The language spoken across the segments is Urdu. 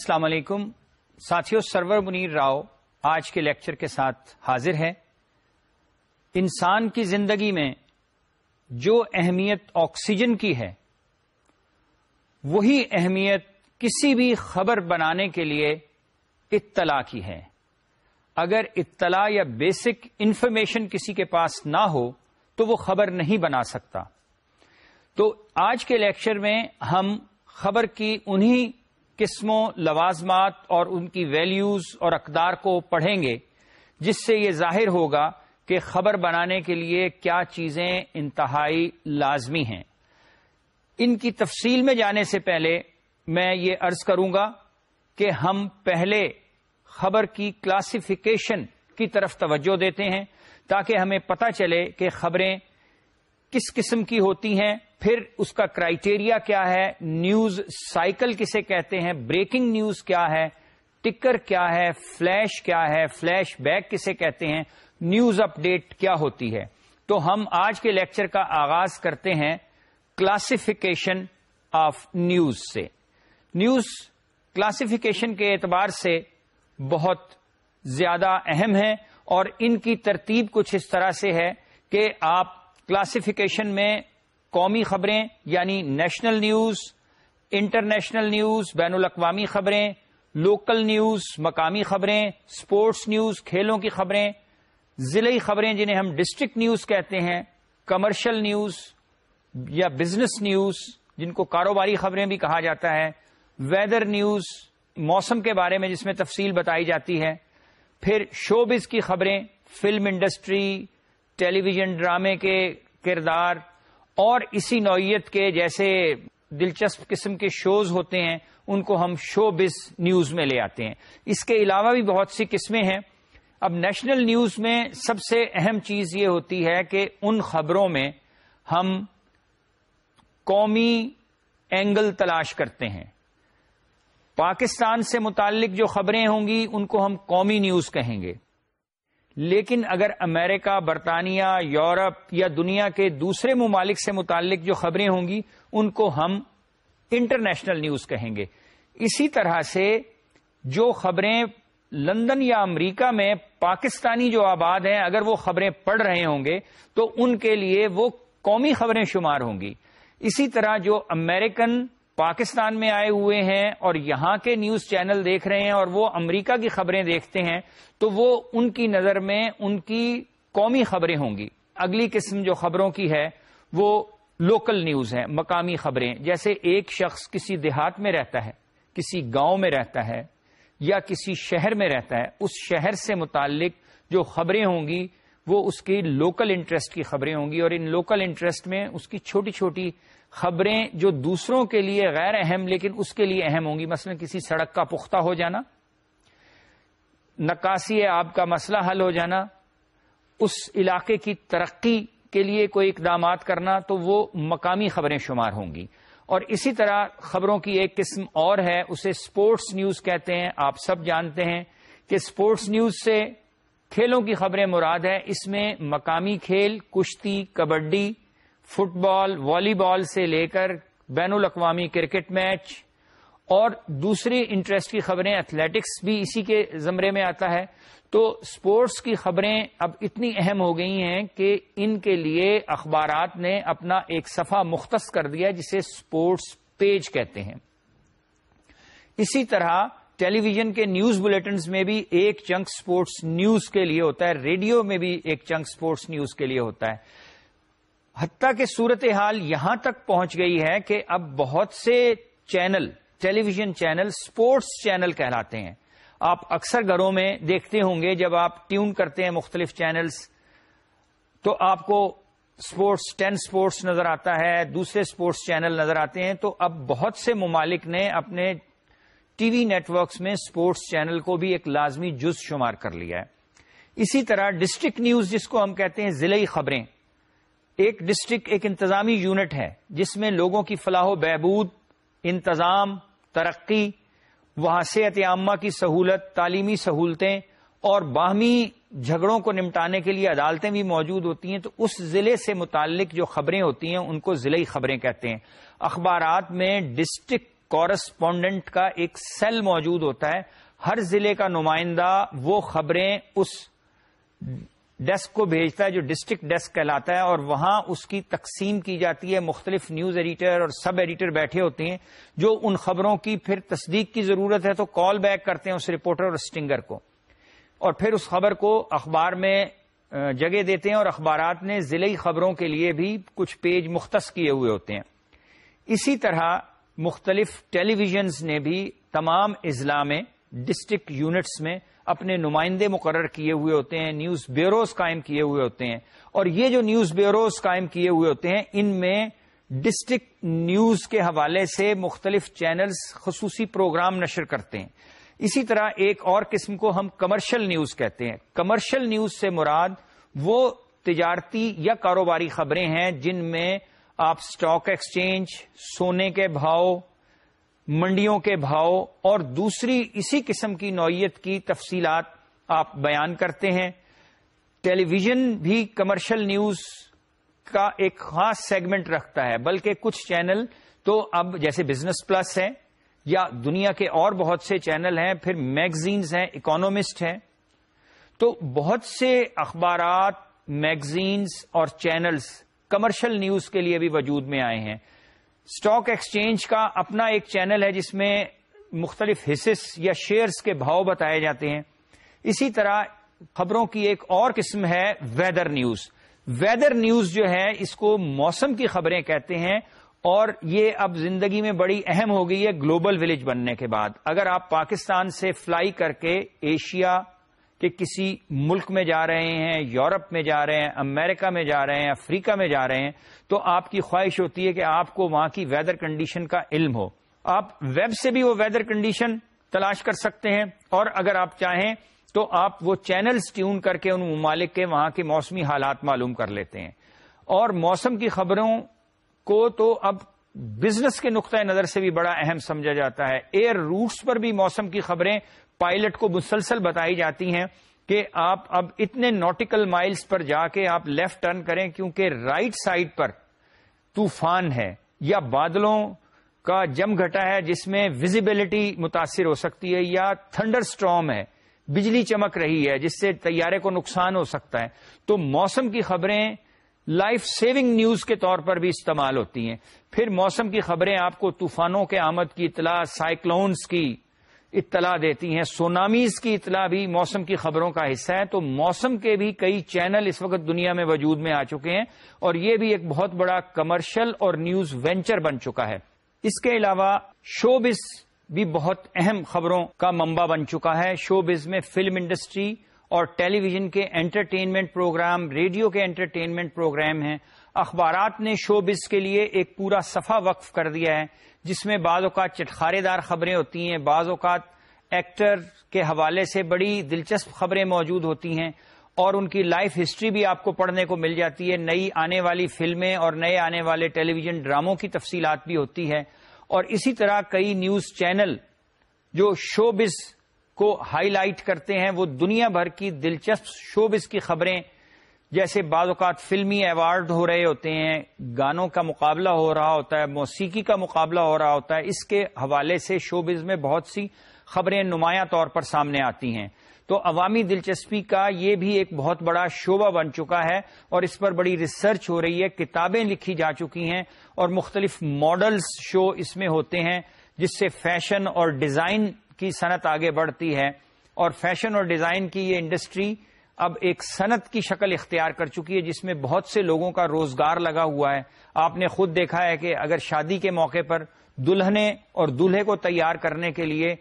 السلام علیکم ساتھیوں سرور منیر راؤ آج کے لیکچر کے ساتھ حاضر ہے انسان کی زندگی میں جو اہمیت آکسیجن کی ہے وہی اہمیت کسی بھی خبر بنانے کے لیے اطلاع کی ہے اگر اطلاع یا بیسک انفارمیشن کسی کے پاس نہ ہو تو وہ خبر نہیں بنا سکتا تو آج کے لیکچر میں ہم خبر کی انہیں قسموں لوازمات اور ان کی ویلیوز اور اقدار کو پڑھیں گے جس سے یہ ظاہر ہوگا کہ خبر بنانے کے لیے کیا چیزیں انتہائی لازمی ہیں ان کی تفصیل میں جانے سے پہلے میں یہ عرض کروں گا کہ ہم پہلے خبر کی کلاسیفیکیشن کی طرف توجہ دیتے ہیں تاکہ ہمیں پتہ چلے کہ خبریں کس قسم کی ہوتی ہیں پھر اس کا کرائیٹیریا کیا ہے نیوز سائیکل کسے کہتے ہیں بریکنگ نیوز کیا ہے ٹکر کیا ہے فلیش کیا ہے فلیش بیک کسے کہتے ہیں نیوز اپ ڈیٹ کیا ہوتی ہے تو ہم آج کے لیکچر کا آغاز کرتے ہیں کلاسیفیکیشن آف نیوز سے نیوز کلاسیفکیشن کے اعتبار سے بہت زیادہ اہم ہے اور ان کی ترتیب کچھ اس طرح سے ہے کہ آپ کلاسیفیکیشن میں قومی خبریں یعنی نیشنل نیوز انٹرنیشنل نیوز بین الاقوامی خبریں لوکل نیوز مقامی خبریں سپورٹس نیوز کھیلوں کی خبریں ضلعی خبریں جنہیں ہم ڈسٹرکٹ نیوز کہتے ہیں کمرشل نیوز یا بزنس نیوز جن کو کاروباری خبریں بھی کہا جاتا ہے ویدر نیوز موسم کے بارے میں جس میں تفصیل بتائی جاتی ہے پھر شوبز کی خبریں فلم انڈسٹری ٹیلی ویژن ڈرامے کے کردار اور اسی نوعیت کے جیسے دلچسپ قسم کے شوز ہوتے ہیں ان کو ہم شو بز نیوز میں لے آتے ہیں اس کے علاوہ بھی بہت سی قسمیں ہیں اب نیشنل نیوز میں سب سے اہم چیز یہ ہوتی ہے کہ ان خبروں میں ہم قومی اینگل تلاش کرتے ہیں پاکستان سے متعلق جو خبریں ہوں گی ان کو ہم قومی نیوز کہیں گے لیکن اگر امریکہ برطانیہ یورپ یا دنیا کے دوسرے ممالک سے متعلق جو خبریں ہوں گی ان کو ہم انٹرنیشنل نیوز کہیں گے اسی طرح سے جو خبریں لندن یا امریکہ میں پاکستانی جو آباد ہیں اگر وہ خبریں پڑھ رہے ہوں گے تو ان کے لیے وہ قومی خبریں شمار ہوں گی اسی طرح جو امریکن پاکستان میں آئے ہوئے ہیں اور یہاں کے نیوز چینل دیکھ رہے ہیں اور وہ امریکہ کی خبریں دیکھتے ہیں تو وہ ان کی نظر میں ان کی قومی خبریں ہوں گی اگلی قسم جو خبروں کی ہے وہ لوکل نیوز ہے مقامی خبریں جیسے ایک شخص کسی دیہات میں رہتا ہے کسی گاؤں میں رہتا ہے یا کسی شہر میں رہتا ہے اس شہر سے متعلق جو خبریں ہوں گی وہ اس کی لوکل انٹرسٹ کی خبریں ہوں گی اور ان لوکل انٹرسٹ میں اس کی چھوٹی چھوٹی خبریں جو دوسروں کے لیے غیر اہم لیکن اس کے لیے اہم ہوں گی مثلا کسی سڑک کا پختہ ہو جانا نکاسی آپ کا مسئلہ حل ہو جانا اس علاقے کی ترقی کے لیے کوئی اقدامات کرنا تو وہ مقامی خبریں شمار ہوں گی اور اسی طرح خبروں کی ایک قسم اور ہے اسے سپورٹس نیوز کہتے ہیں آپ سب جانتے ہیں کہ سپورٹس نیوز سے کھیلوں کی خبریں مراد ہے اس میں مقامی کھیل کشتی کبڈی فٹ بال والی بال سے لے کر بین الاقوامی کرکٹ میچ اور دوسری انٹرسٹ کی خبریں ایتھلیٹکس بھی اسی کے زمرے میں آتا ہے تو سپورٹس کی خبریں اب اتنی اہم ہو گئی ہیں کہ ان کے لیے اخبارات نے اپنا ایک صفحہ مختص کر دیا جسے سپورٹس پیج کہتے ہیں اسی طرح ٹیلی ویژن کے نیوز بلٹنز میں بھی ایک چنک سپورٹس نیوز کے لیے ہوتا ہے ریڈیو میں بھی ایک چنک سپورٹس نیوز کے لیے ہوتا ہے حتیٰ کہ صورت حال یہاں تک پہنچ گئی ہے کہ اب بہت سے channel television channel sports channel کہلاتے ہیں آپ اکثر گھروں میں دیکھتے ہوں گے جب آپ ٹیون کرتے ہیں مختلف چینلز تو آپ کو سپورٹس ٹین سپورٹس نظر آتا ہے دوسرے سپورٹس چینل نظر آتے ہیں تو اب بہت سے ممالک نے اپنے ٹی وی نیٹ ورکس میں سپورٹس چینل کو بھی ایک لازمی جز شمار کر لیا ہے اسی طرح ڈسٹرکٹ نیوز جس کو ہم کہتے ہیں ضلعی خبریں ایک ڈسٹرکٹ ایک انتظامی یونٹ ہے جس میں لوگوں کی فلاح و بہبود انتظام ترقی وہاں صحت عامہ کی سہولت تعلیمی سہولتیں اور باہمی جھگڑوں کو نمٹانے کے لیے عدالتیں بھی موجود ہوتی ہیں تو اس ضلع سے متعلق جو خبریں ہوتی ہیں ان کو ضلعی خبریں کہتے ہیں اخبارات میں ڈسٹرکٹ کورسپونڈنٹ کا ایک سیل موجود ہوتا ہے ہر ضلع کا نمائندہ وہ خبریں اس ڈیسک کو بھیجتا ہے جو ڈسٹرکٹ ڈیسک کہلاتا ہے اور وہاں اس کی تقسیم کی جاتی ہے مختلف نیوز ایڈیٹر اور سب ایڈیٹر بیٹھے ہوتے ہیں جو ان خبروں کی پھر تصدیق کی ضرورت ہے تو کال بیک کرتے ہیں اس رپورٹر اور اسٹنگر کو اور پھر اس خبر کو اخبار میں جگہ دیتے ہیں اور اخبارات نے ضلع خبروں کے لیے بھی کچھ پیج مختص کیے ہوئے ہوتے ہیں اسی طرح مختلف ٹیلی ویژنز نے بھی تمام اضلاع میں ڈسٹرکٹ یونٹس میں اپنے نمائندے مقرر کیے ہوئے ہوتے ہیں نیوز بیوروز قائم کیے ہوئے ہوتے ہیں اور یہ جو نیوز بیوروز قائم کیے ہوئے ہوتے ہیں ان میں ڈسٹرکٹ نیوز کے حوالے سے مختلف چینلز خصوصی پروگرام نشر کرتے ہیں اسی طرح ایک اور قسم کو ہم کمرشل نیوز کہتے ہیں کمرشل نیوز سے مراد وہ تجارتی یا کاروباری خبریں ہیں جن میں آپ سٹاک ایکسچینج سونے کے بھاؤ منڈیوں کے بھاؤ اور دوسری اسی قسم کی نوعیت کی تفصیلات آپ بیان کرتے ہیں ٹیلی ویژن بھی کمرشل نیوز کا ایک خاص سیگمنٹ رکھتا ہے بلکہ کچھ چینل تو اب جیسے بزنس پلس ہے یا دنیا کے اور بہت سے چینل ہیں پھر میگزینز ہیں اکانومسٹ ہیں تو بہت سے اخبارات میگزینز اور چینلز کمرشل نیوز کے لیے بھی وجود میں آئے ہیں اسٹاک ایکسچینج کا اپنا ایک چینل ہے جس میں مختلف حصص یا شیئرس کے بھاؤ بتائے جاتے ہیں اسی طرح خبروں کی ایک اور قسم ہے ویدر نیوز ویدر نیوز جو ہے اس کو موسم کی خبریں کہتے ہیں اور یہ اب زندگی میں بڑی اہم ہو گئی ہے گلوبل ولیج بننے کے بعد اگر آپ پاکستان سے فلائی کر کے ایشیا کہ کسی ملک میں جا رہے ہیں یورپ میں جا رہے ہیں امریکہ میں جا رہے ہیں افریقہ میں جا رہے ہیں تو آپ کی خواہش ہوتی ہے کہ آپ کو وہاں کی ویدر کنڈیشن کا علم ہو آپ ویب سے بھی وہ ویدر کنڈیشن تلاش کر سکتے ہیں اور اگر آپ چاہیں تو آپ وہ چینلز ٹیون کر کے ان ممالک کے وہاں کے موسمی حالات معلوم کر لیتے ہیں اور موسم کی خبروں کو تو اب بزنس کے نقطۂ نظر سے بھی بڑا اہم سمجھا جاتا ہے ایئر روٹس پر بھی موسم کی خبریں پائلٹ کو مسلسل بتائی جاتی ہیں کہ آپ اب اتنے نوٹیکل مائلز پر جا کے آپ لیفٹ ٹرن کریں کیونکہ رائٹ سائڈ پر طوفان ہے یا بادلوں کا جم گھٹا ہے جس میں ویزیبلٹی متاثر ہو سکتی ہے یا تھنڈر اسٹرگ ہے بجلی چمک رہی ہے جس سے تیارے کو نقصان ہو سکتا ہے تو موسم کی خبریں لائف سیونگ نیوز کے طور پر بھی استعمال ہوتی ہیں پھر موسم کی خبریں آپ کو طوفانوں کے آمد کی اطلاع سائیکلونز کی اطلاع دیتی ہیں سونامیز کی اطلاع بھی موسم کی خبروں کا حصہ ہے تو موسم کے بھی کئی چینل اس وقت دنیا میں وجود میں آ چکے ہیں اور یہ بھی ایک بہت بڑا کمرشل اور نیوز وینچر بن چکا ہے اس کے علاوہ شوبز بھی بہت اہم خبروں کا منبع بن چکا ہے شوبز میں فلم انڈسٹری اور ٹیلی ویژن کے انٹرٹینمنٹ پروگرام ریڈیو کے انٹرٹینمنٹ پروگرام ہیں اخبارات نے شوبز کے لیے ایک پورا صفحہ وقف کر دیا ہے جس میں بعض اوقات چٹخارے دار خبریں ہوتی ہیں بعض اوقات ایکٹر کے حوالے سے بڑی دلچسپ خبریں موجود ہوتی ہیں اور ان کی لائف ہسٹری بھی آپ کو پڑھنے کو مل جاتی ہے نئی آنے والی فلمیں اور نئے آنے والے ٹیلی ویژن ڈراموں کی تفصیلات بھی ہوتی ہے اور اسی طرح کئی نیوز چینل جو شو بز کو ہائی لائٹ کرتے ہیں وہ دنیا بھر کی دلچسپ شو بز کی خبریں جیسے بعض اوقات فلمی ایوارڈ ہو رہے ہوتے ہیں گانوں کا مقابلہ ہو رہا ہوتا ہے موسیقی کا مقابلہ ہو رہا ہوتا ہے اس کے حوالے سے شوبز میں بہت سی خبریں نمایاں طور پر سامنے آتی ہیں تو عوامی دلچسپی کا یہ بھی ایک بہت بڑا شعبہ بن چکا ہے اور اس پر بڑی ریسرچ ہو رہی ہے کتابیں لکھی جا چکی ہیں اور مختلف ماڈلز شو اس میں ہوتے ہیں جس سے فیشن اور ڈیزائن کی صنعت آگے بڑھتی ہے اور فیشن اور ڈیزائن کی یہ انڈسٹری اب ایک صنعت کی شکل اختیار کر چکی ہے جس میں بہت سے لوگوں کا روزگار لگا ہوا ہے آپ نے خود دیکھا ہے کہ اگر شادی کے موقع پر دلہنے اور دلہے کو تیار کرنے کے لیے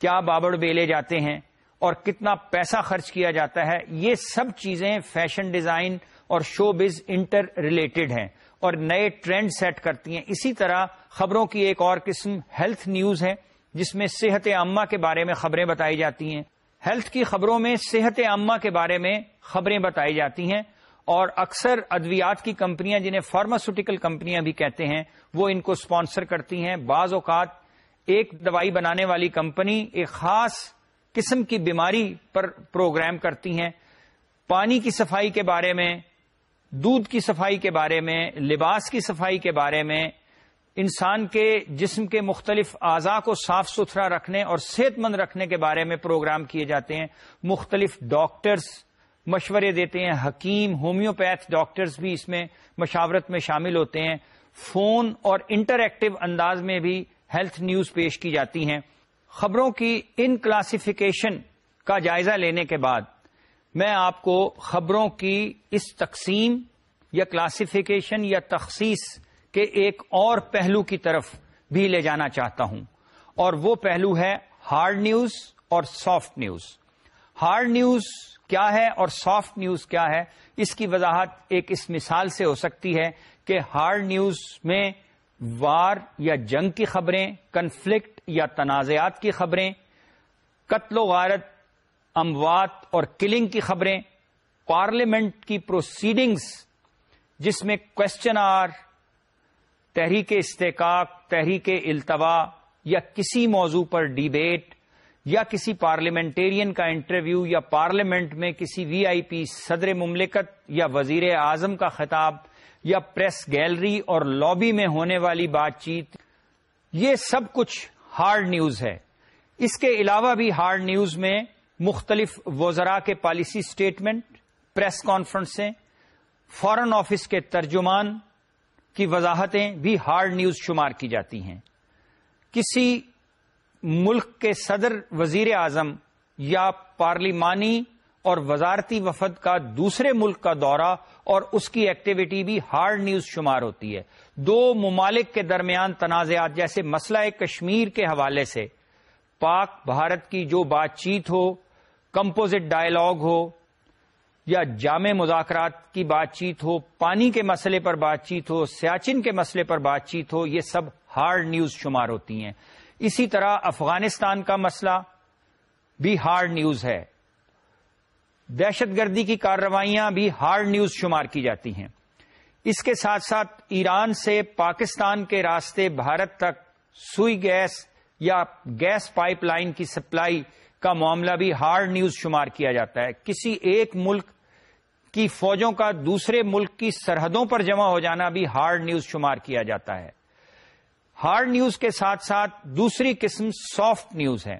کیا بابڑ بیلے جاتے ہیں اور کتنا پیسہ خرچ کیا جاتا ہے یہ سب چیزیں فیشن ڈیزائن اور شو بز انٹر ریلیٹڈ ہیں اور نئے ٹرینڈ سیٹ کرتی ہیں اسی طرح خبروں کی ایک اور قسم ہیلتھ نیوز ہے جس میں صحت عامہ کے بارے میں خبریں بتائی جاتی ہیں ہیلتھ کی خبروں میں صحت عامہ کے بارے میں خبریں بتائی جاتی ہیں اور اکثر ادویات کی کمپنیاں جنہیں فارماسیوٹیکل کمپنیاں بھی کہتے ہیں وہ ان کو سپانسر کرتی ہیں بعض اوقات ایک دوائی بنانے والی کمپنی ایک خاص قسم کی بیماری پر پروگرام کرتی ہیں پانی کی صفائی کے بارے میں دودھ کی صفائی کے بارے میں لباس کی صفائی کے بارے میں انسان کے جسم کے مختلف اعضاء کو صاف ستھرا رکھنے اور صحت مند رکھنے کے بارے میں پروگرام کیے جاتے ہیں مختلف ڈاکٹرز مشورے دیتے ہیں حکیم ہومیوپیتھ ڈاکٹرز بھی اس میں مشاورت میں شامل ہوتے ہیں فون اور انٹر ایکٹیو انداز میں بھی ہیلتھ نیوز پیش کی جاتی ہیں خبروں کی ان کلاسیفیکیشن کا جائزہ لینے کے بعد میں آپ کو خبروں کی اس تقسیم یا کلاسیفیکیشن یا تخصیص ایک اور پہلو کی طرف بھی لے جانا چاہتا ہوں اور وہ پہلو ہے ہارڈ نیوز اور سافٹ نیوز ہارڈ نیوز کیا ہے اور سافٹ نیوز کیا ہے اس کی وضاحت ایک اس مثال سے ہو سکتی ہے کہ ہارڈ نیوز میں وار یا جنگ کی خبریں کنفلکٹ یا تنازعات کی خبریں قتل و غارت اموات اور کلنگ کی خبریں پارلیمنٹ کی پروسیڈنگز جس میں کوشچن آر تحریک استحکاق تحریک التوا یا کسی موضوع پر ڈیبیٹ یا کسی پارلیمنٹرین کا انٹرویو یا پارلیمنٹ میں کسی وی آئی پی صدر مملکت یا وزیر اعظم کا خطاب یا پریس گیلری اور لابی میں ہونے والی بات چیت یہ سب کچھ ہارڈ نیوز ہے اس کے علاوہ بھی ہارڈ نیوز میں مختلف وزراء کے پالیسی سٹیٹمنٹ پریس کانفرنسیں فورن آفس کے ترجمان کی وضاحتیں بھی ہارڈ نیوز شمار کی جاتی ہیں کسی ملک کے صدر وزیر اعظم یا پارلیمانی اور وزارتی وفد کا دوسرے ملک کا دورہ اور اس کی ایکٹیویٹی بھی ہارڈ نیوز شمار ہوتی ہے دو ممالک کے درمیان تنازعات جیسے مسئلہ کشمیر کے حوالے سے پاک بھارت کی جو بات چیت ہو کمپوزٹ ڈائلگ ہو یا جامع مذاکرات کی بات چیت ہو پانی کے مسئلے پر بات چیت ہو سیاچن کے مسئلے پر بات چیت ہو یہ سب ہارڈ نیوز شمار ہوتی ہیں اسی طرح افغانستان کا مسئلہ بھی ہارڈ نیوز ہے دہشت گردی کی کارروائیاں بھی ہارڈ نیوز شمار کی جاتی ہیں اس کے ساتھ ساتھ ایران سے پاکستان کے راستے بھارت تک سوئی گیس یا گیس پائپ لائن کی سپلائی کا معاملہ بھی ہارڈ نیوز شمار کیا جاتا ہے کسی ایک ملک کی فوجوں کا دوسرے ملک کی سرحدوں پر جمع ہو جانا بھی ہارڈ نیوز شمار کیا جاتا ہے ہارڈ نیوز کے ساتھ ساتھ دوسری قسم سافٹ نیوز ہے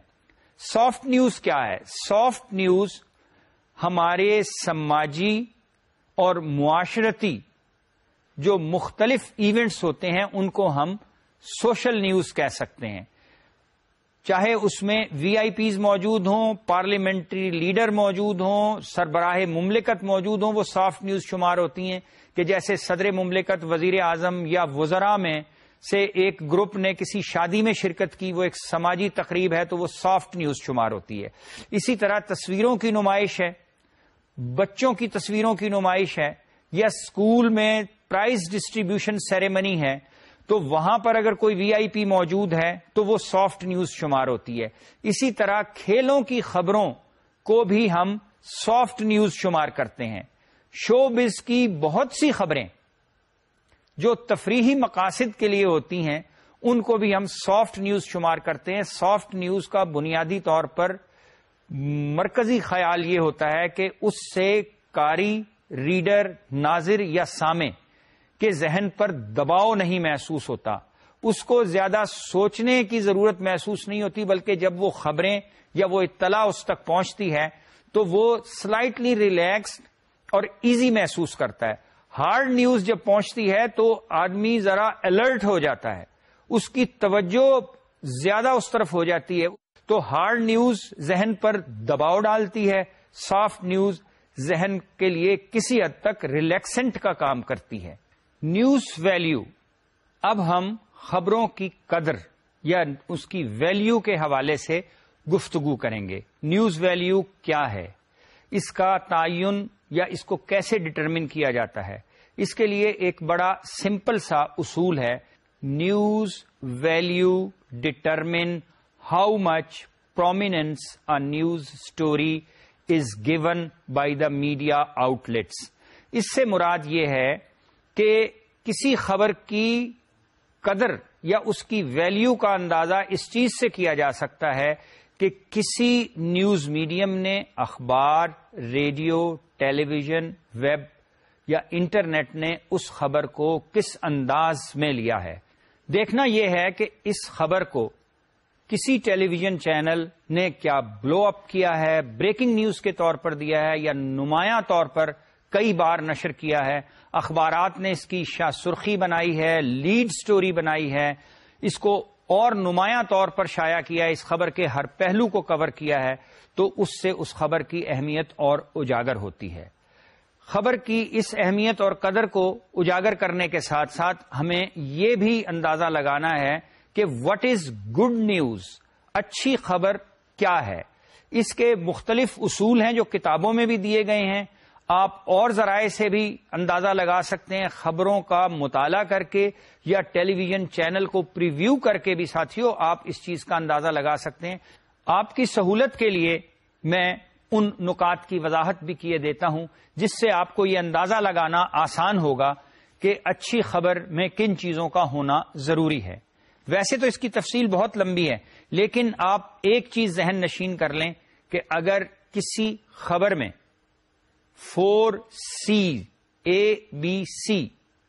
سافٹ نیوز کیا ہے سافٹ نیوز ہمارے سماجی اور معاشرتی جو مختلف ایونٹس ہوتے ہیں ان کو ہم سوشل نیوز کہہ سکتے ہیں چاہے اس میں وی آئی پیز موجود ہوں پارلیمنٹری لیڈر موجود ہوں سربراہ مملکت موجود ہوں وہ سافٹ نیوز شمار ہوتی ہیں کہ جیسے صدر مملکت وزیر اعظم یا وزراء میں سے ایک گروپ نے کسی شادی میں شرکت کی وہ ایک سماجی تقریب ہے تو وہ سافٹ نیوز شمار ہوتی ہے اسی طرح تصویروں کی نمائش ہے بچوں کی تصویروں کی نمائش ہے یا اسکول میں پرائز ڈسٹریبیوشن سیریمنی ہے تو وہاں پر اگر کوئی وی آئی پی موجود ہے تو وہ سافٹ نیوز شمار ہوتی ہے اسی طرح کھیلوں کی خبروں کو بھی ہم سافٹ نیوز شمار کرتے ہیں شو بز کی بہت سی خبریں جو تفریحی مقاصد کے لیے ہوتی ہیں ان کو بھی ہم سافٹ نیوز شمار کرتے ہیں سافٹ نیوز کا بنیادی طور پر مرکزی خیال یہ ہوتا ہے کہ اس سے کاری ریڈر ناظر یا سامے کہ ذہن پر دباؤ نہیں محسوس ہوتا اس کو زیادہ سوچنے کی ضرورت محسوس نہیں ہوتی بلکہ جب وہ خبریں یا وہ اطلاع اس تک پہنچتی ہے تو وہ سلائٹلی ریلیکسڈ اور ایزی محسوس کرتا ہے ہارڈ نیوز جب پہنچتی ہے تو آدمی ذرا الرٹ ہو جاتا ہے اس کی توجہ زیادہ اس طرف ہو جاتی ہے تو ہارڈ نیوز ذہن پر دباؤ ڈالتی ہے سافٹ نیوز ذہن کے لیے کسی حد تک ریلیکسنٹ کا کام کرتی ہے نیوز ویلیو اب ہم خبروں کی قدر یا اس کی ویلیو کے حوالے سے گفتگو کریں گے نیوز ویلیو کیا ہے اس کا تعین یا اس کو کیسے ڈٹرمن کیا جاتا ہے اس کے لیے ایک بڑا سمپل سا اصول ہے news value determine how much prominence a news story is given by the media outlets اس سے مراد یہ ہے کہ کسی خبر کی قدر یا اس کی ویلیو کا اندازہ اس چیز سے کیا جا سکتا ہے کہ کسی نیوز میڈیم نے اخبار ریڈیو ٹیلی ویژن ویب یا انٹرنیٹ نے اس خبر کو کس انداز میں لیا ہے دیکھنا یہ ہے کہ اس خبر کو کسی ٹیلی ویژن چینل نے کیا بلو اپ کیا ہے بریکنگ نیوز کے طور پر دیا ہے یا نمایاں طور پر کئی بار نشر کیا ہے اخبارات نے اس کی شاہ سرخی بنائی ہے لیڈ سٹوری بنائی ہے اس کو اور نمایاں طور پر شائع کیا ہے اس خبر کے ہر پہلو کو کور کیا ہے تو اس سے اس خبر کی اہمیت اور اجاگر ہوتی ہے خبر کی اس اہمیت اور قدر کو اجاگر کرنے کے ساتھ ساتھ ہمیں یہ بھی اندازہ لگانا ہے کہ وٹ از گڈ نیوز اچھی خبر کیا ہے اس کے مختلف اصول ہیں جو کتابوں میں بھی دیے گئے ہیں آپ اور ذرائع سے بھی اندازہ لگا سکتے ہیں خبروں کا مطالعہ کر کے یا ٹیلی ویژن چینل کو پریویو کر کے بھی ساتھیوں آپ اس چیز کا اندازہ لگا سکتے ہیں آپ کی سہولت کے لیے میں ان نکات کی وضاحت بھی کیے دیتا ہوں جس سے آپ کو یہ اندازہ لگانا آسان ہوگا کہ اچھی خبر میں کن چیزوں کا ہونا ضروری ہے ویسے تو اس کی تفصیل بہت لمبی ہے لیکن آپ ایک چیز ذہن نشین کر لیں کہ اگر کسی خبر میں four Cs A B C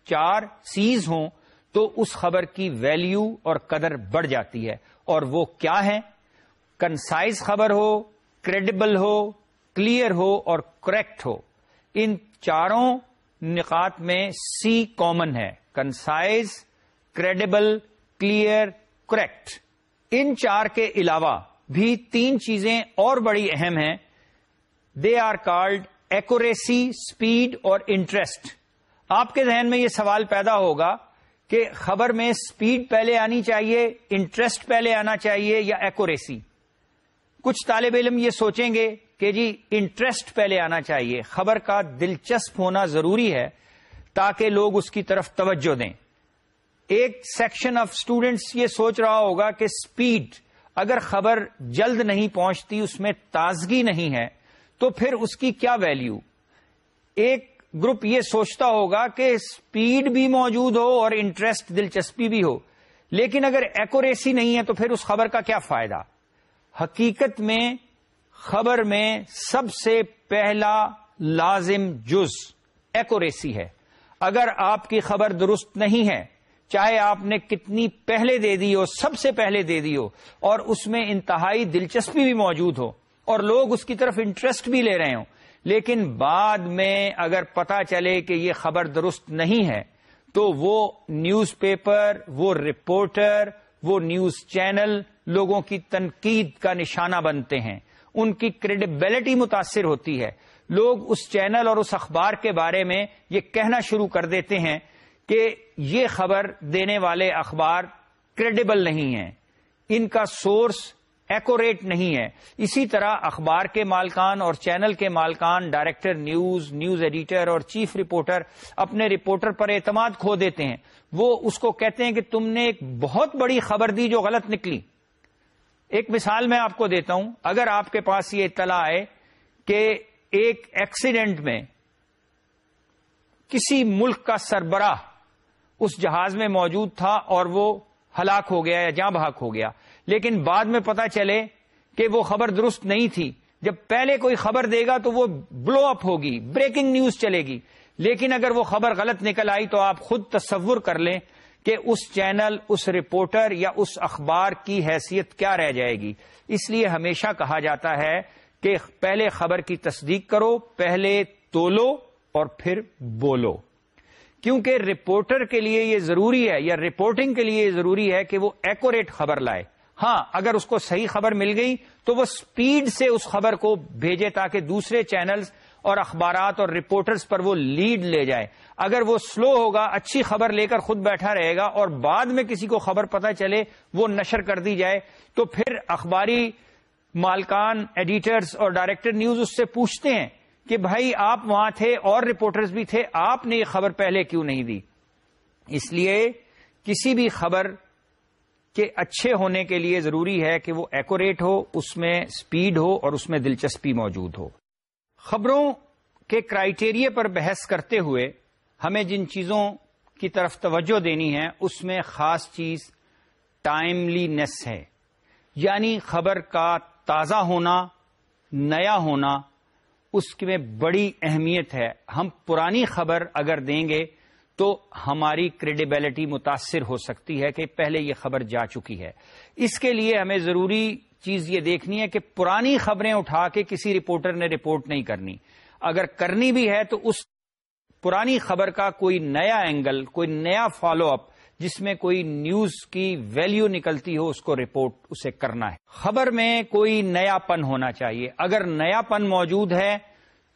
چار سیز ہوں تو اس خبر کی ویلیو اور قدر بڑھ جاتی ہے اور وہ کیا ہے کنسائز خبر ہو کریڈبل ہو کلیئر ہو اور کریکٹ ہو ان چاروں نکات میں سی کامن ہے کنسائز کریڈبل کلیئر کریکٹ ان چار کے علاوہ بھی تین چیزیں اور بڑی اہم ہیں they are called accuracy speed اور انٹرسٹ آپ کے ذہن میں یہ سوال پیدا ہوگا کہ خبر میں اسپیڈ پہلے آنی چاہیے انٹرسٹ پہلے آنا چاہیے یا ایکوریسی کچھ طالب علم یہ سوچیں گے کہ جی انٹرسٹ پہلے آنا چاہیے خبر کا دلچسپ ہونا ضروری ہے تاکہ لوگ اس کی طرف توجہ دیں ایک سیکشن آف اسٹوڈینٹس یہ سوچ رہا ہوگا کہ اسپیڈ اگر خبر جلد نہیں پہنچتی اس میں تازگی نہیں ہے تو پھر اس کی کیا ویلیو ایک گروپ یہ سوچتا ہوگا کہ اسپیڈ بھی موجود ہو اور انٹرسٹ دلچسپی بھی ہو لیکن اگر ایکوریسی نہیں ہے تو پھر اس خبر کا کیا فائدہ حقیقت میں خبر میں سب سے پہلا لازم جز ایکوریسی ہے اگر آپ کی خبر درست نہیں ہے چاہے آپ نے کتنی پہلے دے دی ہو سب سے پہلے دے دی ہو اور اس میں انتہائی دلچسپی بھی موجود ہو اور لوگ اس کی طرف انٹرسٹ بھی لے رہے ہوں لیکن بعد میں اگر پتا چلے کہ یہ خبر درست نہیں ہے تو وہ نیوز پیپر وہ رپورٹر وہ نیوز چینل لوگوں کی تنقید کا نشانہ بنتے ہیں ان کی کریڈیبلٹی متاثر ہوتی ہے لوگ اس چینل اور اس اخبار کے بارے میں یہ کہنا شروع کر دیتے ہیں کہ یہ خبر دینے والے اخبار کریڈیبل نہیں ہیں ان کا سورس ایکوریٹ نہیں ہے اسی طرح اخبار کے مالکان اور چینل کے مالکان ڈائریکٹر نیوز نیوز ایڈیٹر اور چیف رپورٹر اپنے رپورٹر پر اعتماد کھو دیتے ہیں وہ اس کو کہتے ہیں کہ تم نے ایک بہت بڑی خبر دی جو غلط نکلی ایک مثال میں آپ کو دیتا ہوں اگر آپ کے پاس یہ اطلاع ہے کہ ایک ایکسیڈنٹ میں کسی ملک کا سربراہ اس جہاز میں موجود تھا اور وہ ہلاک ہو گیا یا جاں بحق ہو گیا لیکن بعد میں پتا چلے کہ وہ خبر درست نہیں تھی جب پہلے کوئی خبر دے گا تو وہ بلو اپ ہوگی بریکنگ نیوز چلے گی لیکن اگر وہ خبر غلط نکل آئی تو آپ خود تصور کر لیں کہ اس چینل اس رپورٹر یا اس اخبار کی حیثیت کیا رہ جائے گی اس لیے ہمیشہ کہا جاتا ہے کہ پہلے خبر کی تصدیق کرو پہلے تولو اور پھر بولو کیونکہ رپورٹر کے لیے یہ ضروری ہے یا رپورٹنگ کے لیے یہ ضروری ہے کہ وہ ایکوریٹ خبر لائے ہاں اگر اس کو صحیح خبر مل گئی تو وہ سپیڈ سے اس خبر کو بھیجے تاکہ دوسرے چینلز اور اخبارات اور رپورٹرز پر وہ لیڈ لے جائے اگر وہ سلو ہوگا اچھی خبر لے کر خود بیٹھا رہے گا اور بعد میں کسی کو خبر پتہ چلے وہ نشر کر دی جائے تو پھر اخباری مالکان ایڈیٹرز اور ڈائریکٹر نیوز اس سے پوچھتے ہیں کہ بھائی آپ وہاں تھے اور رپورٹرز بھی تھے آپ نے یہ خبر پہلے کیوں نہیں دی اس لیے کسی بھی خبر کے اچھے ہونے کے لیے ضروری ہے کہ وہ ایکوریٹ ہو اس میں سپیڈ ہو اور اس میں دلچسپی موجود ہو خبروں کے کرائیٹیریے پر بحث کرتے ہوئے ہمیں جن چیزوں کی طرف توجہ دینی ہے اس میں خاص چیز ٹائملی نیس ہے یعنی خبر کا تازہ ہونا نیا ہونا اس میں بڑی اہمیت ہے ہم پرانی خبر اگر دیں گے تو ہماری کریڈیبلٹی متاثر ہو سکتی ہے کہ پہلے یہ خبر جا چکی ہے اس کے لیے ہمیں ضروری چیز یہ دیکھنی ہے کہ پرانی خبریں اٹھا کے کسی رپورٹر نے رپورٹ نہیں کرنی اگر کرنی بھی ہے تو اس پرانی خبر کا کوئی نیا اینگل کوئی نیا فالو اپ جس میں کوئی نیوز کی ویلیو نکلتی ہو اس کو رپورٹ اسے کرنا ہے خبر میں کوئی نیا پن ہونا چاہیے اگر نیا پن موجود ہے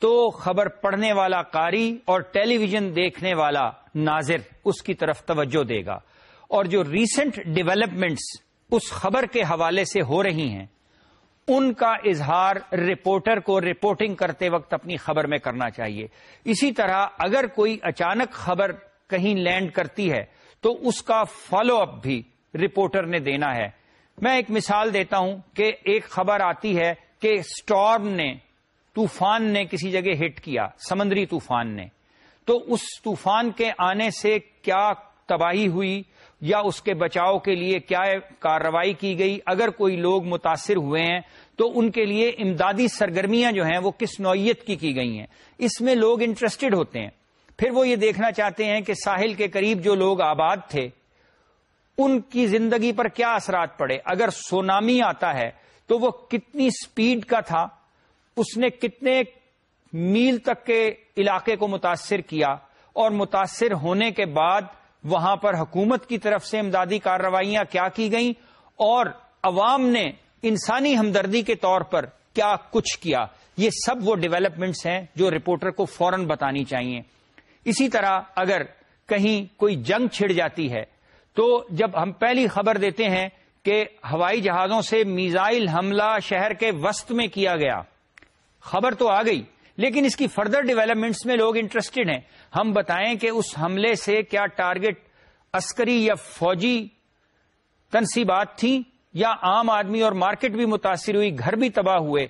تو خبر پڑھنے والا قاری اور ٹیلی ویژن دیکھنے والا ناظر اس کی طرف توجہ دے گا اور جو ریسنٹ ڈیولپمنٹس اس خبر کے حوالے سے ہو رہی ہیں ان کا اظہار رپورٹر کو رپورٹنگ کرتے وقت اپنی خبر میں کرنا چاہیے اسی طرح اگر کوئی اچانک خبر کہیں لینڈ کرتی ہے تو اس کا فالو اپ بھی رپورٹر نے دینا ہے میں ایک مثال دیتا ہوں کہ ایک خبر آتی ہے کہ اسٹارم نے طوفان نے کسی جگہ ہٹ کیا سمندری طوفان نے تو اس طوفان کے آنے سے کیا تباہی ہوئی یا اس کے بچاؤ کے لیے کیا کارروائی کی گئی اگر کوئی لوگ متاثر ہوئے ہیں تو ان کے لیے امدادی سرگرمیاں جو ہیں وہ کس نوعیت کی کی گئی ہیں اس میں لوگ انٹرسٹڈ ہوتے ہیں پھر وہ یہ دیکھنا چاہتے ہیں کہ ساحل کے قریب جو لوگ آباد تھے ان کی زندگی پر کیا اثرات پڑے اگر سونامی آتا ہے تو وہ کتنی سپیڈ کا تھا اس نے کتنے میل تک کے علاقے کو متاثر کیا اور متاثر ہونے کے بعد وہاں پر حکومت کی طرف سے امدادی کارروائیاں کیا کی گئیں اور عوام نے انسانی ہمدردی کے طور پر کیا کچھ کیا یہ سب وہ ڈیولپمنٹس ہیں جو رپورٹر کو فوراً بتانی چاہیے اسی طرح اگر کہیں کوئی جنگ چھڑ جاتی ہے تو جب ہم پہلی خبر دیتے ہیں کہ ہوائی جہازوں سے میزائل حملہ شہر کے وسط میں کیا گیا خبر تو آ گئی لیکن اس کی فردر ڈیولپمنٹس میں لوگ انٹرسٹڈ ہیں ہم بتائیں کہ اس حملے سے کیا ٹارگٹ عسکری یا فوجی تنصیبات تھیں یا عام آدمی اور مارکیٹ بھی متاثر ہوئی گھر بھی تباہ ہوئے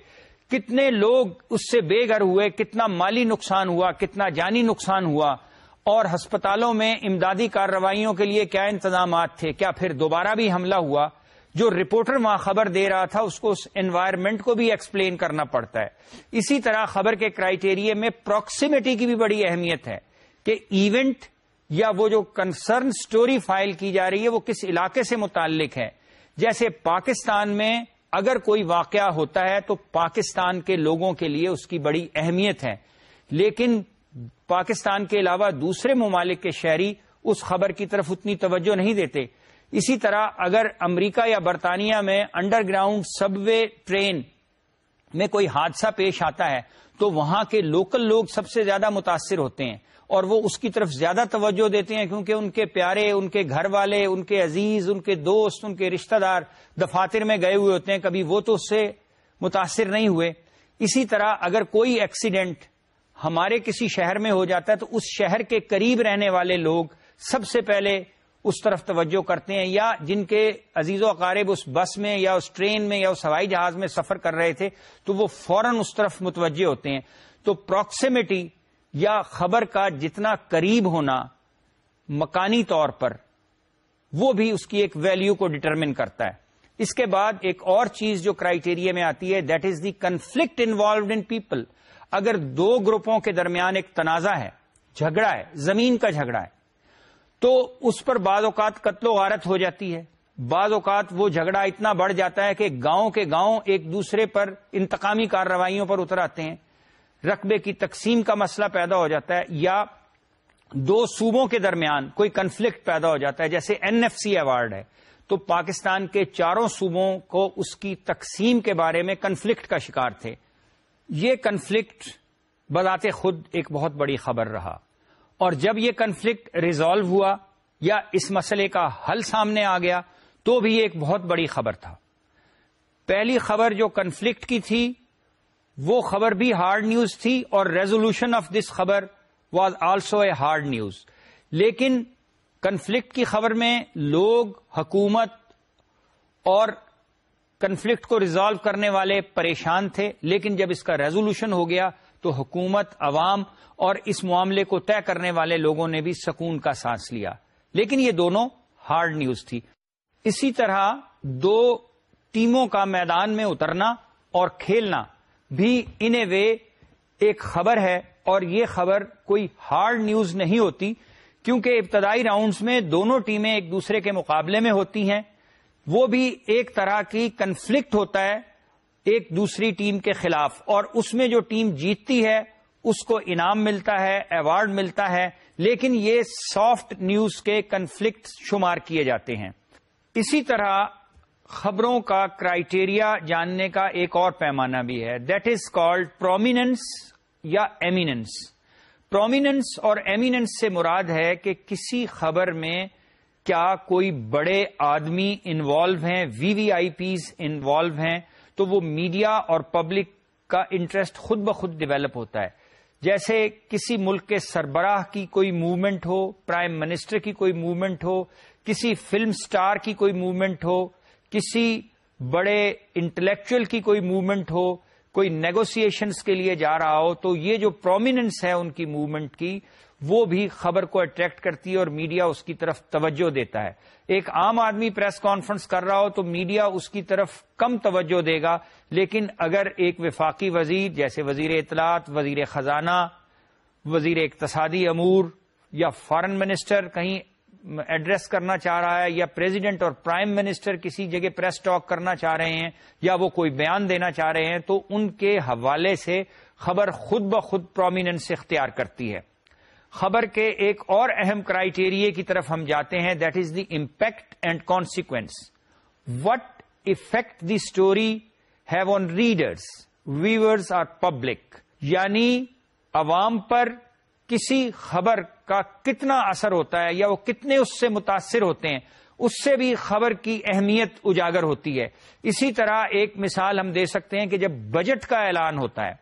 کتنے لوگ اس سے بے گھر ہوئے کتنا مالی نقصان ہوا کتنا جانی نقصان ہوا اور ہسپتالوں میں امدادی کارروائیوں کے لیے کیا انتظامات تھے کیا پھر دوبارہ بھی حملہ ہوا جو رپورٹر وہاں خبر دے رہا تھا اس کو اس انوائرمنٹ کو بھی ایکسپلین کرنا پڑتا ہے اسی طرح خبر کے کرائیٹیریا میں پروکسیمیٹی کی بھی بڑی اہمیت ہے کہ ایونٹ یا وہ جو کنسرن سٹوری فائل کی جا رہی ہے وہ کس علاقے سے متعلق ہے جیسے پاکستان میں اگر کوئی واقعہ ہوتا ہے تو پاکستان کے لوگوں کے لیے اس کی بڑی اہمیت ہے لیکن پاکستان کے علاوہ دوسرے ممالک کے شہری اس خبر کی طرف اتنی توجہ نہیں دیتے اسی طرح اگر امریکہ یا برطانیہ میں underground subway train میں کوئی حادثہ پیش آتا ہے تو وہاں کے لوکل لوگ سب سے زیادہ متاثر ہوتے ہیں اور وہ اس کی طرف زیادہ توجہ دیتے ہیں کیونکہ ان کے پیارے ان کے گھر والے ان کے عزیز ان کے دوست ان کے رشتہ دار دفاتر میں گئے ہوئے ہوتے ہیں کبھی وہ تو اس سے متاثر نہیں ہوئے اسی طرح اگر کوئی ایکسیڈنٹ ہمارے کسی شہر میں ہو جاتا ہے تو اس شہر کے قریب رہنے والے لوگ سب سے پہلے اس طرف توجہ کرتے ہیں یا جن کے عزیز و اقارب اس بس میں یا اس ٹرین میں یا اس ہوائی جہاز میں سفر کر رہے تھے تو وہ فوراً اس طرف متوجہ ہوتے ہیں تو پراکسیمٹی یا خبر کا جتنا قریب ہونا مکانی طور پر وہ بھی اس کی ایک ویلیو کو ڈٹرمن کرتا ہے اس کے بعد ایک اور چیز جو کرائیٹیریا میں آتی ہے that is the conflict involved in people اگر دو گروپوں کے درمیان ایک تنازع ہے جھگڑا ہے زمین کا جھگڑا ہے تو اس پر بعض اوقات قتل و غارت ہو جاتی ہے بعض اوقات وہ جھگڑا اتنا بڑھ جاتا ہے کہ گاؤں کے گاؤں ایک دوسرے پر انتقامی کارروائیوں پر اتر آتے ہیں رقبے کی تقسیم کا مسئلہ پیدا ہو جاتا ہے یا دو صوبوں کے درمیان کوئی کنفلکٹ پیدا ہو جاتا ہے جیسے این ایف سی ایوارڈ ہے تو پاکستان کے چاروں صوبوں کو اس کی تقسیم کے بارے میں کنفلکٹ کا شکار تھے یہ کنفلکٹ بذات خود ایک بہت بڑی خبر رہا اور جب یہ کنفلکٹ ریزالو ہوا یا اس مسئلے کا حل سامنے آ گیا تو بھی ایک بہت بڑی خبر تھا پہلی خبر جو کنفلکٹ کی تھی وہ خبر بھی ہارڈ نیوز تھی اور ریزولوشن آف دس خبر was also a hard news لیکن کنفلکٹ کی خبر میں لوگ حکومت اور کنفلکٹ کو ریزالو کرنے والے پریشان تھے لیکن جب اس کا ریزولوشن ہو گیا تو حکومت عوام اور اس معاملے کو طے کرنے والے لوگوں نے بھی سکون کا سانس لیا لیکن یہ دونوں ہارڈ نیوز تھی اسی طرح دو ٹیموں کا میدان میں اترنا اور کھیلنا بھی ان اے وے ایک خبر ہے اور یہ خبر کوئی ہارڈ نیوز نہیں ہوتی کیونکہ ابتدائی راؤنڈز میں دونوں ٹیمیں ایک دوسرے کے مقابلے میں ہوتی ہیں وہ بھی ایک طرح کی کنفلکٹ ہوتا ہے ایک دوسری ٹیم کے خلاف اور اس میں جو ٹیم جیتتی ہے اس کو انعام ملتا ہے ایوارڈ ملتا ہے لیکن یہ سافٹ نیوز کے کنفلکٹ شمار کیے جاتے ہیں اسی طرح خبروں کا کرائیٹیریا جاننے کا ایک اور پیمانہ بھی ہے دیٹ از کالڈ پرومیننس یا ایمیننس پرومیننس اور ایمیننس سے مراد ہے کہ کسی خبر میں کیا کوئی بڑے آدمی انوالو ہیں V V I Ps involve ہیں تو وہ میڈیا اور پبلک کا انٹرسٹ خود بخود ڈیولپ ہوتا ہے جیسے کسی ملک کے سربراہ کی کوئی موومنٹ ہو پرائم منسٹر کی کوئی موومنٹ ہو کسی فلم سٹار کی کوئی موومنٹ ہو کسی بڑے انٹلیکچل کی کوئی موومنٹ ہو کوئی نیگوسیشنس کے لیے جا رہا ہو تو یہ جو پرومیننس ہے ان کی موومنٹ کی وہ بھی خبر کو اٹریکٹ کرتی ہے اور میڈیا اس کی طرف توجہ دیتا ہے ایک عام آدمی پریس کانفرنس کر رہا ہو تو میڈیا اس کی طرف کم توجہ دے گا لیکن اگر ایک وفاقی وزیر جیسے وزیر اطلاعات وزیر خزانہ وزیر اقتصادی امور یا فارن منسٹر کہیں ایڈریس کرنا چاہ رہا ہے یا پریزیڈنٹ اور پرائم منسٹر کسی جگہ پریس ٹاک کرنا چاہ رہے ہیں یا وہ کوئی بیان دینا چاہ رہے ہیں تو ان کے حوالے سے خبر خود بخود پرومیننس اختیار کرتی ہے خبر کے ایک اور اہم کرائیٹیریا کی طرف ہم جاتے ہیں that is the impact and consequence what effect the story have on readers viewers or public یعنی عوام پر کسی خبر کا کتنا اثر ہوتا ہے یا وہ کتنے اس سے متاثر ہوتے ہیں اس سے بھی خبر کی اہمیت اجاگر ہوتی ہے اسی طرح ایک مثال ہم دے سکتے ہیں کہ جب بجٹ کا اعلان ہوتا ہے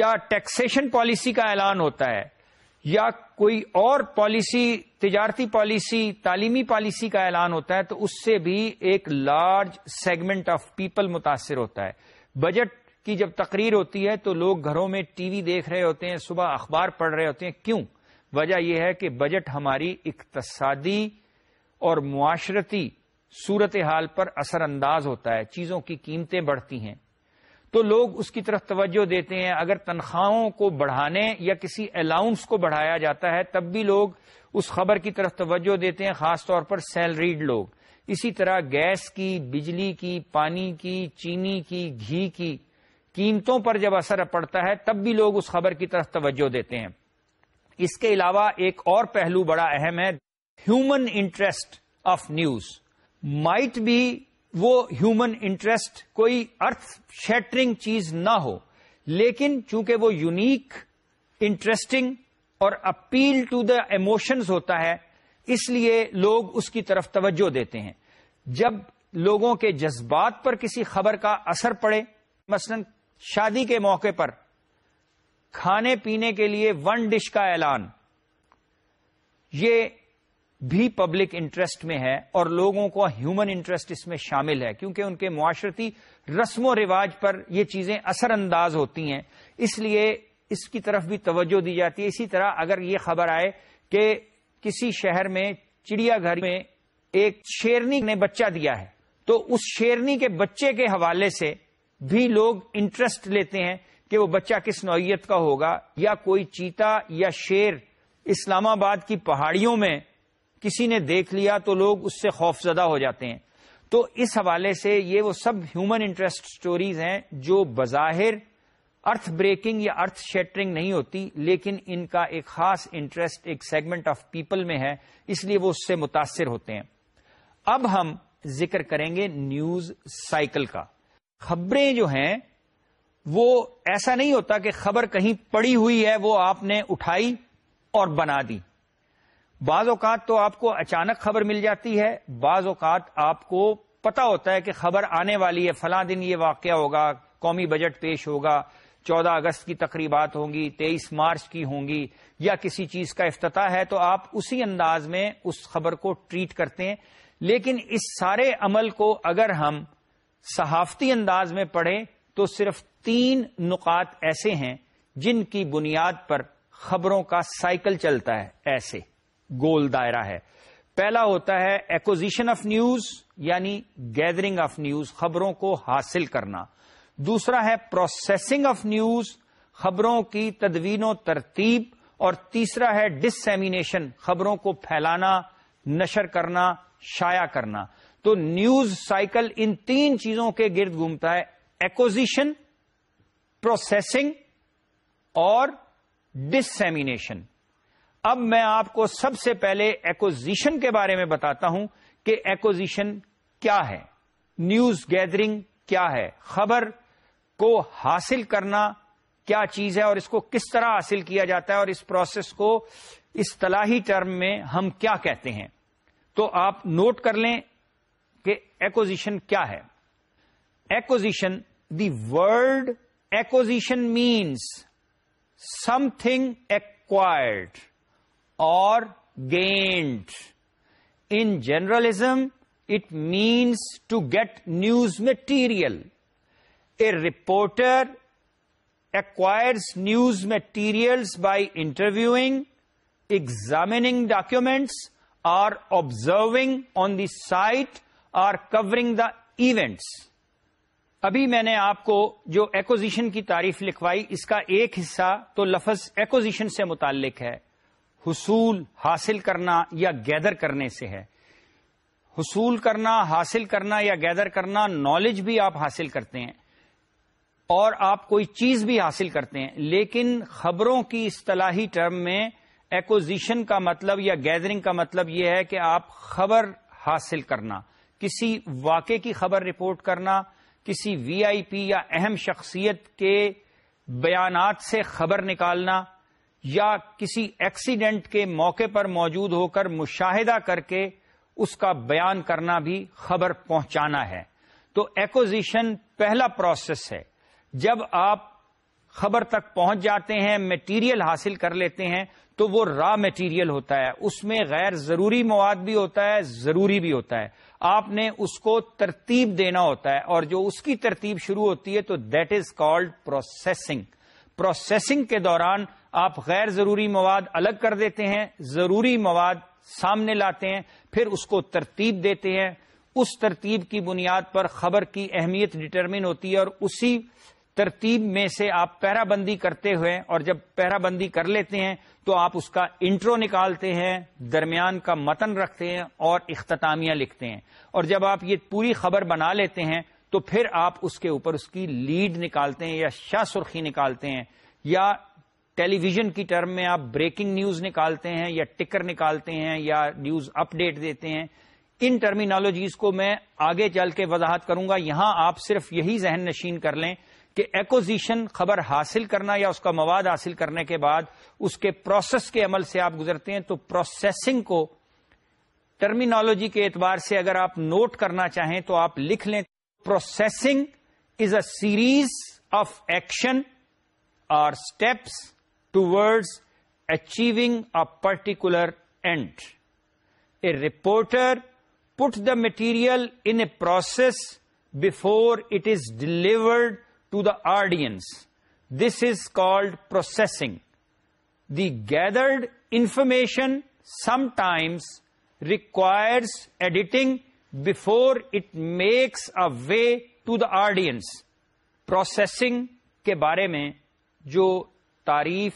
یا ٹیکسیشن پالیسی کا اعلان ہوتا ہے یا کوئی اور پالیسی تجارتی پالیسی تعلیمی پالیسی کا اعلان ہوتا ہے تو اس سے بھی ایک لارج سیگمنٹ آف پیپل متاثر ہوتا ہے بجٹ کی جب تقریر ہوتی ہے تو لوگ گھروں میں ٹی وی دیکھ رہے ہوتے ہیں صبح اخبار پڑھ رہے ہوتے ہیں کیوں وجہ یہ ہے کہ بجٹ ہماری اقتصادی اور معاشرتی صورتحال پر اثر انداز ہوتا ہے چیزوں کی قیمتیں بڑھتی ہیں تو لوگ اس کی طرف توجہ دیتے ہیں اگر تنخواہوں کو بڑھانے یا کسی الاؤنس کو بڑھایا جاتا ہے تب بھی لوگ اس خبر کی طرف توجہ دیتے ہیں خاص طور پر سیلریڈ لوگ اسی طرح گیس کی بجلی کی پانی کی چینی کی گھی کی قیمتوں پر جب اثر پڑتا ہے تب بھی لوگ اس خبر کی طرف توجہ دیتے ہیں اس کے علاوہ ایک اور پہلو بڑا اہم ہے human interest of news might be وہ ہیومن انٹرسٹ کوئی ارتھ شیٹرنگ چیز نہ ہو لیکن چونکہ وہ یونیک انٹرسٹنگ اور اپیل ٹو دا ایموشنز ہوتا ہے اس لیے لوگ اس کی طرف توجہ دیتے ہیں جب لوگوں کے جذبات پر کسی خبر کا اثر پڑے مثلا شادی کے موقع پر کھانے پینے کے لیے ون ڈش کا اعلان یہ بھی پبلک انٹرسٹ میں ہے اور لوگوں کو ہیومن انٹرسٹ اس میں شامل ہے کیونکہ ان کے معاشرتی رسم و رواج پر یہ چیزیں اثر انداز ہوتی ہیں اس لیے اس کی طرف بھی توجہ دی جاتی ہے اسی طرح اگر یہ خبر آئے کہ کسی شہر میں چڑیا گھر میں ایک شیرنی نے بچہ دیا ہے تو اس شیرنی کے بچے کے حوالے سے بھی لوگ انٹرسٹ لیتے ہیں کہ وہ بچہ کس نوعیت کا ہوگا یا کوئی چیتا یا شیر اسلام آباد کی پہاڑیوں میں کسی نے دیکھ لیا تو لوگ اس سے خوف زدہ ہو جاتے ہیں تو اس حوالے سے یہ وہ سب ہیومن انٹرسٹ سٹوریز ہیں جو بظاہر ارتھ بریکنگ یا ارتھ شیٹرنگ نہیں ہوتی لیکن ان کا ایک خاص انٹرسٹ ایک سیگمنٹ آف پیپل میں ہے اس لیے وہ اس سے متاثر ہوتے ہیں اب ہم ذکر کریں گے نیوز سائیکل کا خبریں جو ہیں وہ ایسا نہیں ہوتا کہ خبر کہیں پڑی ہوئی ہے وہ آپ نے اٹھائی اور بنا دی بعض اوقات تو آپ کو اچانک خبر مل جاتی ہے بعض اوقات آپ کو پتا ہوتا ہے کہ خبر آنے والی ہے فلاں دن یہ واقعہ ہوگا قومی بجٹ پیش ہوگا چودہ اگست کی تقریبات ہوں گی تیئیس مارچ کی ہوں گی یا کسی چیز کا افتتاح ہے تو آپ اسی انداز میں اس خبر کو ٹریٹ کرتے ہیں لیکن اس سارے عمل کو اگر ہم صحافتی انداز میں پڑھیں تو صرف تین نقات ایسے ہیں جن کی بنیاد پر خبروں کا سائیکل چلتا ہے ایسے گول دائرہ ہے پہلا ہوتا ہے ایکوزیشن آف نیوز یعنی گیدرنگ آف نیوز خبروں کو حاصل کرنا دوسرا ہے پروسیسنگ آف نیوز خبروں کی تدوین و ترتیب اور تیسرا ہے ڈسمینیشن خبروں کو پھیلانا نشر کرنا شایا کرنا تو نیوز سائیکل ان تین چیزوں کے گرد گھومتا ہے ایکوزیشن پروسیسنگ اور ڈسمینیشن اب میں آپ کو سب سے پہلے ایکوزیشن کے بارے میں بتاتا ہوں کہ ایکوزیشن کیا ہے نیوز گیدرنگ کیا ہے خبر کو حاصل کرنا کیا چیز ہے اور اس کو کس طرح حاصل کیا جاتا ہے اور اس پروسیس کو اس طلاحی ٹرم میں ہم کیا کہتے ہیں تو آپ نوٹ کر لیں کہ ایکوزیشن کیا ہے acquisition the world acquisition means something acquired اور gained in journalism it means to get news material a reporter ایک news material by interviewing examining documents or observing on the site or covering the events ابھی میں نے آپ کو جو ایکوزیشن کی تعریف لکھوائی اس کا ایک حصہ تو لفظ ایکوزیشن سے متعلق ہے حصول حاصل کرنا یا گیدر کرنے سے ہے حصول کرنا حاصل کرنا یا گیدر کرنا نالج بھی آپ حاصل کرتے ہیں اور آپ کوئی چیز بھی حاصل کرتے ہیں لیکن خبروں کی اصطلاحی ٹرم میں ایکوزیشن کا مطلب یا گیدرنگ کا مطلب یہ ہے کہ آپ خبر حاصل کرنا کسی واقعے کی خبر رپورٹ کرنا کسی وی آئی پی یا اہم شخصیت کے بیانات سے خبر نکالنا یا کسی ایکسیڈنٹ کے موقع پر موجود ہو کر مشاہدہ کر کے اس کا بیان کرنا بھی خبر پہنچانا ہے تو ایکوزیشن پہلا پروسیس ہے جب آپ خبر تک پہنچ جاتے ہیں میٹیریل حاصل کر لیتے ہیں تو وہ را میٹیریل ہوتا ہے اس میں غیر ضروری مواد بھی ہوتا ہے ضروری بھی ہوتا ہے آپ نے اس کو ترتیب دینا ہوتا ہے اور جو اس کی ترتیب شروع ہوتی ہے تو that is called processing processing کے دوران آپ غیر ضروری مواد الگ کر دیتے ہیں ضروری مواد سامنے لاتے ہیں پھر اس کو ترتیب دیتے ہیں اس ترتیب کی بنیاد پر خبر کی اہمیت ڈٹرمن ہوتی ہے اور اسی ترتیب میں سے آپ بندی کرتے ہوئے اور جب بندی کر لیتے ہیں تو آپ اس کا انٹرو نکالتے ہیں درمیان کا متن رکھتے ہیں اور اختتامیہ لکھتے ہیں اور جب آپ یہ پوری خبر بنا لیتے ہیں تو پھر آپ اس کے اوپر اس کی لیڈ نکالتے ہیں یا شاہ سرخی نکالتے ہیں یا ٹیلی ویژن کی ٹرم میں آپ بریکنگ نیوز نکالتے ہیں یا ٹکر نکالتے ہیں یا نیوز اپ ڈیٹ دیتے ہیں ان ٹرمینالوجیز کو میں آگے چل کے وضاحت کروں گا یہاں آپ صرف یہی ذہن نشین کر لیں کہ ایکوزیشن خبر حاصل کرنا یا اس کا مواد حاصل کرنے کے بعد اس کے پروسیس کے عمل سے آپ گزرتے ہیں تو پروسیسنگ کو ٹرمینالوجی کے اعتبار سے اگر آپ نوٹ کرنا چاہیں تو آپ لکھ لیں processing is a series of action اور steps towards achieving a particular end a reporter put the material in a process before it is delivered to the audience this is called processing the gathered information some times requires editing before it makes a way to audience processing کے بارے میں جو تعریف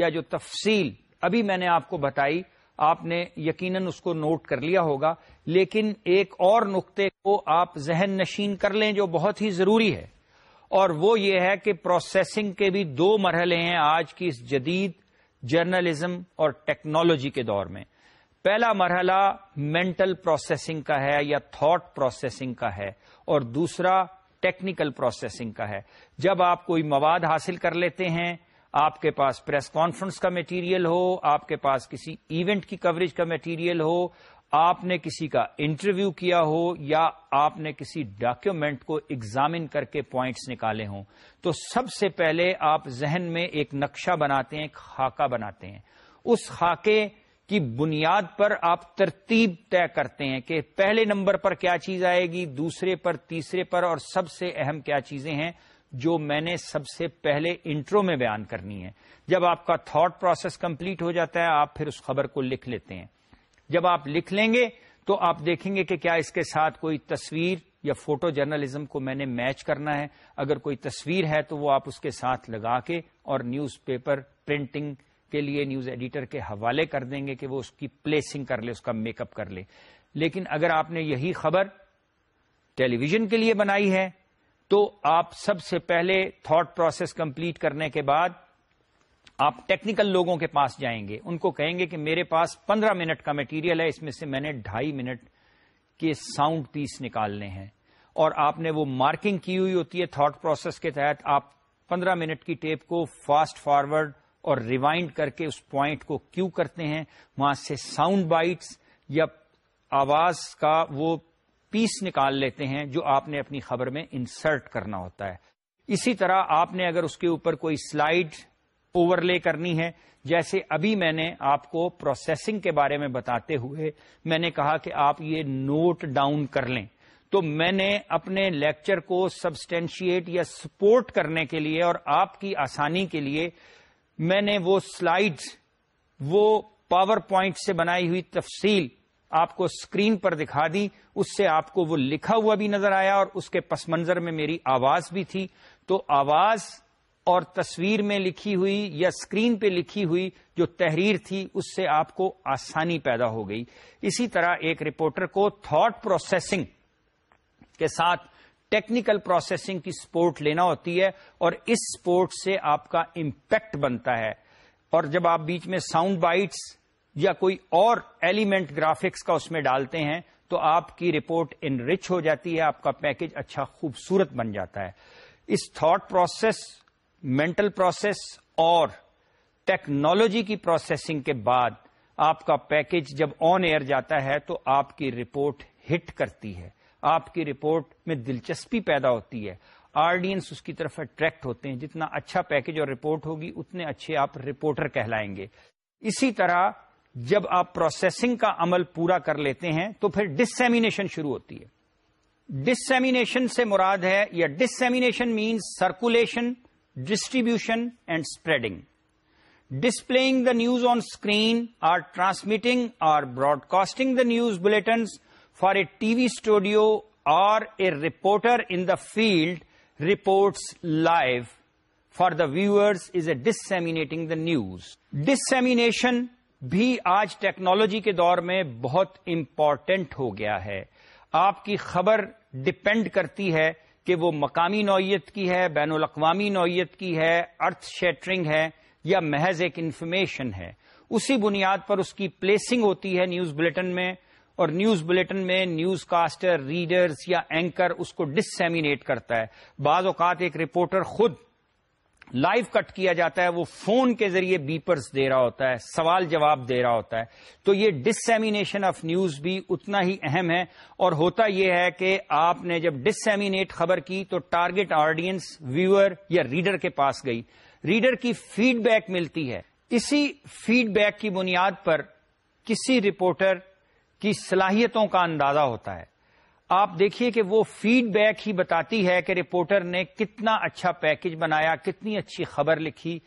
یا جو تفصیل ابھی میں نے آپ کو بتائی آپ نے یقیناً اس کو نوٹ کر لیا ہوگا لیکن ایک اور نقطے کو آپ ذہن نشین کر لیں جو بہت ہی ضروری ہے اور وہ یہ ہے کہ پروسیسنگ کے بھی دو مرحلے ہیں آج کی اس جدید جرنلزم اور ٹیکنالوجی کے دور میں پہلا مرحلہ مینٹل پروسیسنگ کا ہے یا تھاٹ پروسیسنگ کا ہے اور دوسرا ٹیکنیکل پروسیسنگ کا ہے جب آپ کوئی مواد حاصل کر لیتے ہیں آپ کے پاس پریس کانفرنس کا میٹیریل ہو آپ کے پاس کسی ایونٹ کی کوریج کا میٹیریل ہو آپ نے کسی کا انٹرویو کیا ہو یا آپ نے کسی ڈاکیومنٹ کو اگزامن کر کے پوائنٹس نکالے ہوں تو سب سے پہلے آپ ذہن میں ایک نقشہ بناتے ہیں ایک خاکہ بناتے ہیں اس خاکے کی بنیاد پر آپ ترتیب طے کرتے ہیں کہ پہلے نمبر پر کیا چیز آئے گی دوسرے پر تیسرے پر اور سب سے اہم کیا چیزیں ہیں جو میں نے سب سے پہلے انٹرو میں بیان کرنی ہے جب آپ کا تھاٹ پروسیس کمپلیٹ ہو جاتا ہے آپ پھر اس خبر کو لکھ لیتے ہیں جب آپ لکھ لیں گے تو آپ دیکھیں گے کہ کیا اس کے ساتھ کوئی تصویر یا فوٹو جرنلزم کو میں نے میچ کرنا ہے اگر کوئی تصویر ہے تو وہ آپ اس کے ساتھ لگا کے اور نیوز پیپر پرنٹنگ کے لیے نیوز ایڈیٹر کے حوالے کر دیں گے کہ وہ اس کی پلیسنگ کر لے اس کا میک اپ کر لے لیکن اگر آپ نے یہی خبر ٹیلی ویژن کے لیے بنائی ہے تو آپ سب سے پہلے تھاٹ پروسیس کمپلیٹ کرنے کے بعد آپ ٹیکنیکل لوگوں کے پاس جائیں گے ان کو کہیں گے کہ میرے پاس پندرہ منٹ کا میٹیریل ہے اس میں سے میں نے ڈھائی منٹ کے ساؤنڈ پیس نکالنے ہیں اور آپ نے وہ مارکنگ کی ہوئی ہوتی ہے تھاٹ پروسیس کے تحت آپ پندرہ منٹ کی ٹیپ کو فاسٹ فارورڈ اور ریوائنڈ کر کے اس پوائنٹ کو کیو کرتے ہیں وہاں سے ساؤنڈ بائٹس یا آواز کا وہ پیس نکال لیتے ہیں جو آپ نے اپنی خبر میں انسرٹ کرنا ہوتا ہے اسی طرح آپ نے اگر اس کے اوپر کوئی سلائڈ اوور لے کرنی ہے جیسے ابھی میں نے آپ کو پروسیسنگ کے بارے میں بتاتے ہوئے میں نے کہا کہ آپ یہ نوٹ ڈاؤن کر لیں تو میں نے اپنے لیکچر کو سبسٹینشیٹ یا سپورٹ کرنے کے لیے اور آپ کی آسانی کے لیے میں نے وہ سلائڈ وہ پاور پوائنٹ سے بنائی ہوئی تفصیل آپ کو اسکرین پر دکھا دی اس سے آپ کو وہ لکھا ہوا بھی نظر آیا اور اس کے پس منظر میں میری آواز بھی تھی تو آواز اور تصویر میں لکھی ہوئی یا اسکرین پہ لکھی ہوئی جو تحریر تھی اس سے آپ کو آسانی پیدا ہو گئی اسی طرح ایک رپورٹر کو تھاٹ پروسیسنگ کے ساتھ ٹیکنیکل پروسیسنگ کی سپورٹ لینا ہوتی ہے اور اس سپورٹ سے آپ کا امپیکٹ بنتا ہے اور جب آپ بیچ میں ساؤنڈ بائٹس یا کوئی اور ایلیمنٹ گرافکس کا اس میں ڈالتے ہیں تو آپ کی رپورٹ انریچ ہو جاتی ہے آپ کا پیکج اچھا خوبصورت بن جاتا ہے اس تھاٹ پروسیس مینٹل پروسیس اور ٹیکنالوجی کی پروسیسنگ کے بعد آپ کا پیکج جب آن ایئر جاتا ہے تو آپ کی رپورٹ ہٹ کرتی ہے آپ کی رپورٹ میں دلچسپی پیدا ہوتی ہے آرڈینس اس کی طرف اٹریکٹ ہوتے ہیں جتنا اچھا پیکج اور رپورٹ ہوگی اتنے اچھے آپ رپورٹر کہلائیں گے اسی طرح جب آپ پروسیسنگ کا عمل پورا کر لیتے ہیں تو پھر ڈسمینیشن شروع ہوتی ہے ڈسمینیشن سے مراد ہے یا dissemination means circulation distribution and spreading displaying the news on screen or transmitting or broadcast the news bulletins for a T V studio or a reporter in the field reports live for the viewers is a disseminating the news dissemination بھی آج ٹیکنالوجی کے دور میں بہت امپورٹنٹ ہو گیا ہے آپ کی خبر ڈپینڈ کرتی ہے کہ وہ مقامی نوعیت کی ہے بین الاقوامی نوعیت کی ہے ارتھ شیٹرنگ ہے یا محض ایک انفارمیشن ہے اسی بنیاد پر اس کی پلیسنگ ہوتی ہے نیوز بلٹن میں اور نیوز بلٹن میں نیوز کاسٹر ریڈرز یا اینکر اس کو ڈسمینیٹ کرتا ہے بعض اوقات ایک رپورٹر خود لائیو کٹ کیا جاتا ہے وہ فون کے ذریعے بیپرز دے رہا ہوتا ہے سوال جواب دے رہا ہوتا ہے تو یہ ڈسمینیشن آف نیوز بھی اتنا ہی اہم ہے اور ہوتا یہ ہے کہ آپ نے جب ڈسمینیٹ خبر کی تو ٹارگٹ آڈینس ویور یا ریڈر کے پاس گئی ریڈر کی فیڈ بیک ملتی ہے اسی فیڈ بیک کی بنیاد پر کسی رپورٹر کی صلاحیتوں کا اندازہ ہوتا ہے آپ دیکھیے کہ وہ فیڈ بیک ہی بتاتی ہے کہ رپورٹر نے کتنا اچھا پیکج بنایا کتنی اچھی خبر لکھی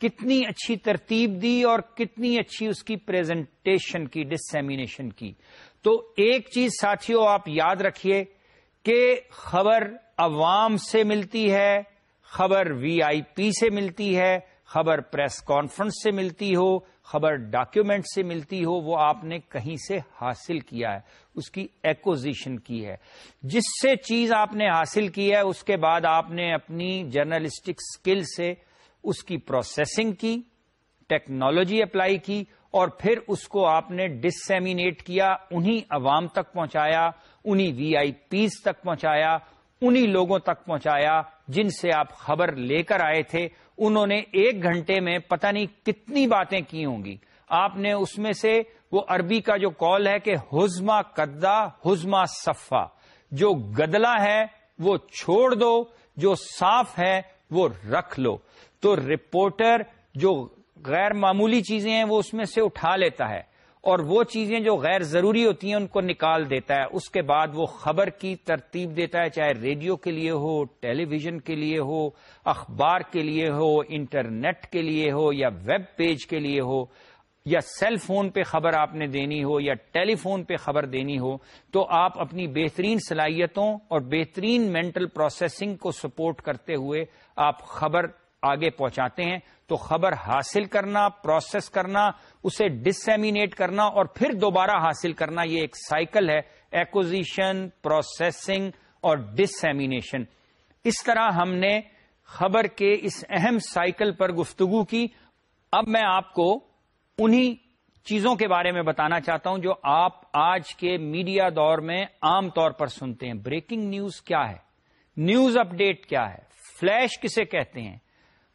کتنی اچھی ترتیب دی اور کتنی اچھی اس کی پریزنٹیشن کی ڈسمینیشن کی تو ایک چیز ساتھیوں آپ یاد رکھیے کہ خبر عوام سے ملتی ہے خبر وی آئی پی سے ملتی ہے خبر پریس کانفرنس سے ملتی ہو خبر ڈاکیومنٹ سے ملتی ہو وہ آپ نے کہیں سے حاصل کیا ہے اس کی ایکوزیشن کی ہے جس سے چیز آپ نے حاصل کی ہے اس کے بعد آپ نے اپنی جرنلسٹک اسکل سے اس کی پروسیسنگ کی ٹیکنالوجی اپلائی کی اور پھر اس کو آپ نے ڈسمینیٹ کیا انہیں عوام تک پہنچایا انہیں وی آئی پیز تک پہنچایا انہیں لوگوں تک پہنچایا جن سے آپ خبر لے کر آئے تھے انہوں نے ایک گھنٹے میں پتہ نہیں کتنی باتیں کی ہوں گی آپ نے اس میں سے وہ عربی کا جو کال ہے کہ ہزما قدا ہزما صفا جو گدلا ہے وہ چھوڑ دو جو صاف ہے وہ رکھ لو تو رپورٹر جو غیر معمولی چیزیں ہیں وہ اس میں سے اٹھا لیتا ہے اور وہ چیزیں جو غیر ضروری ہوتی ہیں ان کو نکال دیتا ہے اس کے بعد وہ خبر کی ترتیب دیتا ہے چاہے ریڈیو کے لیے ہو ٹیلی ویژن کے لیے ہو اخبار کے لیے ہو انٹرنیٹ کے لیے ہو یا ویب پیج کے لیے ہو یا سیل فون پہ خبر آپ نے دینی ہو یا ٹیلی فون پہ خبر دینی ہو تو آپ اپنی بہترین صلاحیتوں اور بہترین مینٹل پروسیسنگ کو سپورٹ کرتے ہوئے آپ خبر آگے پہنچاتے ہیں تو خبر حاصل کرنا پروسیس کرنا اسے ڈسمینیٹ کرنا اور پھر دوبارہ حاصل کرنا یہ ایک سائیکل ہے ایکوزیشن پروسیسنگ اور ڈسمینیشن اس طرح ہم نے خبر کے اس اہم سائیکل پر گفتگو کی اب میں آپ کو انہی چیزوں کے بارے میں بتانا چاہتا ہوں جو آپ آج کے میڈیا دور میں عام طور پر سنتے ہیں بریکنگ نیوز کیا ہے نیوز اپ ڈیٹ کیا ہے فلیش کسے کہتے ہیں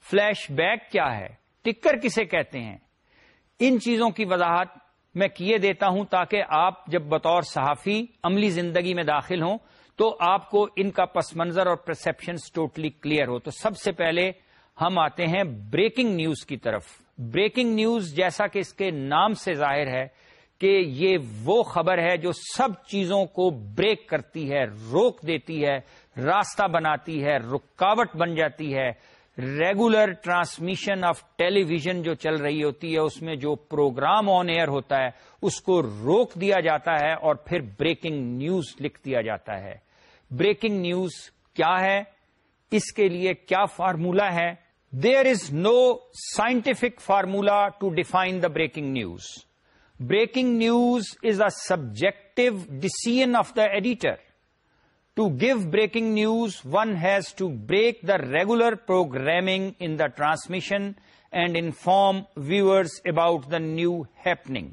فلیش بیک کیا ہے ٹکر کسے کہتے ہیں ان چیزوں کی وضاحت میں کیے دیتا ہوں تاکہ آپ جب بطور صحافی عملی زندگی میں داخل ہوں تو آپ کو ان کا پس منظر اور پرسپشن ٹوٹلی کلیئر ہو تو سب سے پہلے ہم آتے ہیں بریکنگ نیوز کی طرف بریکنگ نیوز جیسا کہ اس کے نام سے ظاہر ہے کہ یہ وہ خبر ہے جو سب چیزوں کو بریک کرتی ہے روک دیتی ہے راستہ بناتی ہے رکاوٹ بن جاتی ہے regular transmission of television جو چل رہی ہوتی ہے اس میں جو پروگرام آن ایئر ہوتا ہے اس کو روک دیا جاتا ہے اور پھر بریکنگ نیوز لکھ دیا جاتا ہے بریکنگ نیوز کیا ہے اس کے لیے کیا فارمولا ہے there is no scientific formula to define the breaking news breaking news is a subjective decision of the editor to give breaking news one has to break the regular program in the transmission and inform viewers about the new happening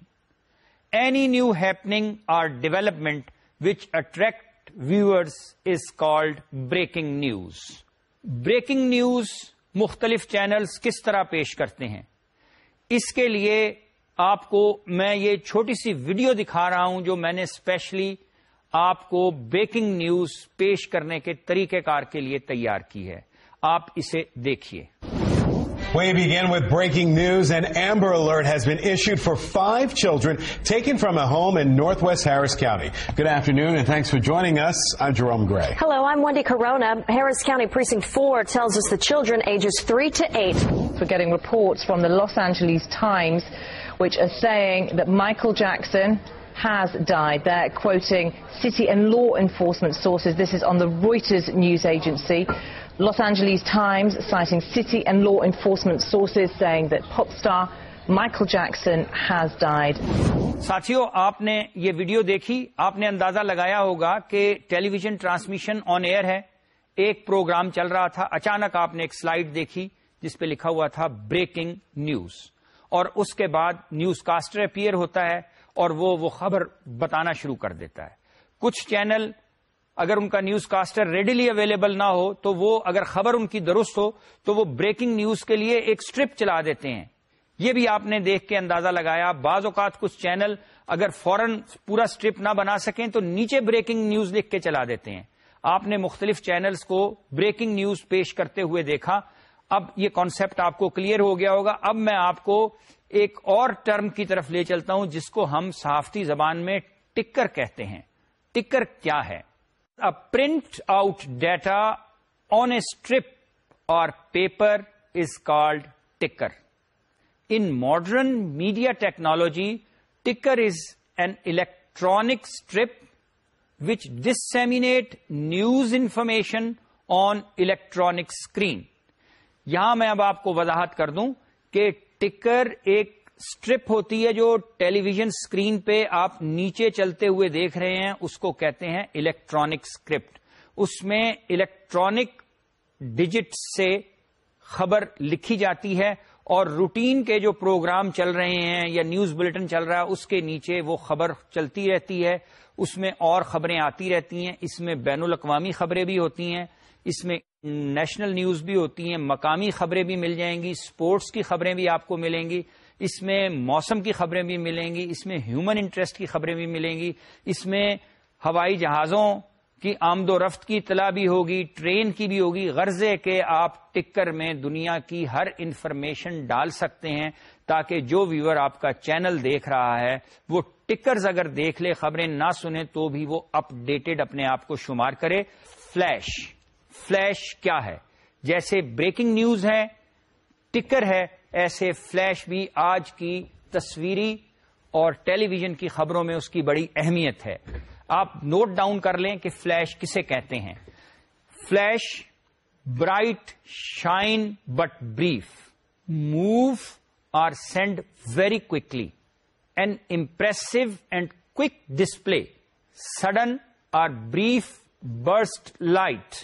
any new happening or development which attract viewers is called breaking news breaking news مختلف چینلز کس طرح پیش کرتے ہیں اس کے لیے آپ کو میں یہ چھوٹی سی ویڈیو دکھا رہا ہوں جو میں نے اسپیشلی آپ کو بیکنگ نیوز پیش کرنے کے طریقہ کار کے لیے تیار کی ہے آپ اسے دیکھیے We begin with breaking news. An Amber Alert has been issued for five children taken from a home in northwest Harris County. Good afternoon and thanks for joining us. I'm Jerome Gray. Hello, I'm Wendy Corona. Harris County Precinct 4 tells us the children ages 3 to 8. We're getting reports from the Los Angeles Times which are saying that Michael Jackson, has died. They're quoting city city and law enforcement sources. This is on the Reuters news agency. Los Angeles Times citing pop star سی اینڈ لو انفورسمنٹ ساتھیو آپ نے یہ ویڈیو دیکھی آپ نے اندازہ لگایا ہوگا کہ television transmission on air ہے ایک پروگرام چل رہا تھا اچانک آپ نے ایک سلائڈ دیکھی جس پہ لکھا ہوا تھا بریکنگ نیوز اور اس کے بعد نیوز کاسٹر اپیئر ہوتا ہے اور وہ وہ خبر بتانا شروع کر دیتا ہے کچھ چینل اگر ان کا نیوز کاسٹر ریڈیلی اویلیبل نہ ہو تو وہ اگر خبر ان کی درست ہو تو وہ بریکنگ نیوز کے لیے ایک اسٹرپ چلا دیتے ہیں یہ بھی آپ نے دیکھ کے اندازہ لگایا بعض اوقات کچھ چینل اگر فورن پورا اسٹرپ نہ بنا سکیں تو نیچے بریکنگ نیوز لکھ کے چلا دیتے ہیں آپ نے مختلف چینلز کو بریکنگ نیوز پیش کرتے ہوئے دیکھا اب یہ کانسیپٹ آپ کو کلیئر ہو گیا ہوگا اب میں آپ کو ایک اور ٹرم کی طرف لے چلتا ہوں جس کو ہم صحافتی زبان میں ٹکر کہتے ہیں ٹکر کیا ہے print out data on a strip اور paper is called ticker in modern media technology ticker is an electronic strip which disseminate news information on electronic screen یہاں میں اب آپ کو وضاحت کر دوں کہ ٹکر ایک اسٹرپ ہوتی ہے جو ٹیلی ویژن اسکرین پہ آپ نیچے چلتے ہوئے دیکھ رہے ہیں اس کو کہتے ہیں الیکٹرانک اسکرپٹ اس میں الیکٹرانک ڈجٹ سے خبر لکھی جاتی ہے اور روٹین کے جو پروگرام چل رہے ہیں یا نیوز بلٹن چل رہا ہے اس کے نیچے وہ خبر چلتی رہتی ہے اس میں اور خبریں آتی رہتی ہیں اس میں بین الاقوامی خبریں بھی ہوتی ہیں اس میں نیشنل نیوز بھی ہوتی ہیں مقامی خبریں بھی مل جائیں گی سپورٹس کی خبریں بھی آپ کو ملیں گی اس میں موسم کی خبریں بھی ملیں گی اس میں ہیومن انٹرسٹ کی خبریں بھی ملیں گی اس میں ہوائی جہازوں کی آمد و رفت کی اطلاع بھی ہوگی ٹرین کی بھی ہوگی غرضے کے آپ ٹکر میں دنیا کی ہر انفارمیشن ڈال سکتے ہیں تاکہ جو ویور آپ کا چینل دیکھ رہا ہے وہ ٹکرز اگر دیکھ لے خبریں نہ سنیں تو بھی وہ اپ ڈیٹڈ اپنے آپ کو شمار کرے فلیش فلش کیا ہے جیسے بریکنگ نیوز ہے ٹکر ہے ایسے فلش بھی آج کی تصویری اور ٹیلی ویژن کی خبروں میں اس کی بڑی اہمیت ہے آپ نوٹ ڈاؤن کر لیں کہ فلش کسے کہتے ہیں flash bright shine but brief move or send very an impressive and quick display sudden or brief burst light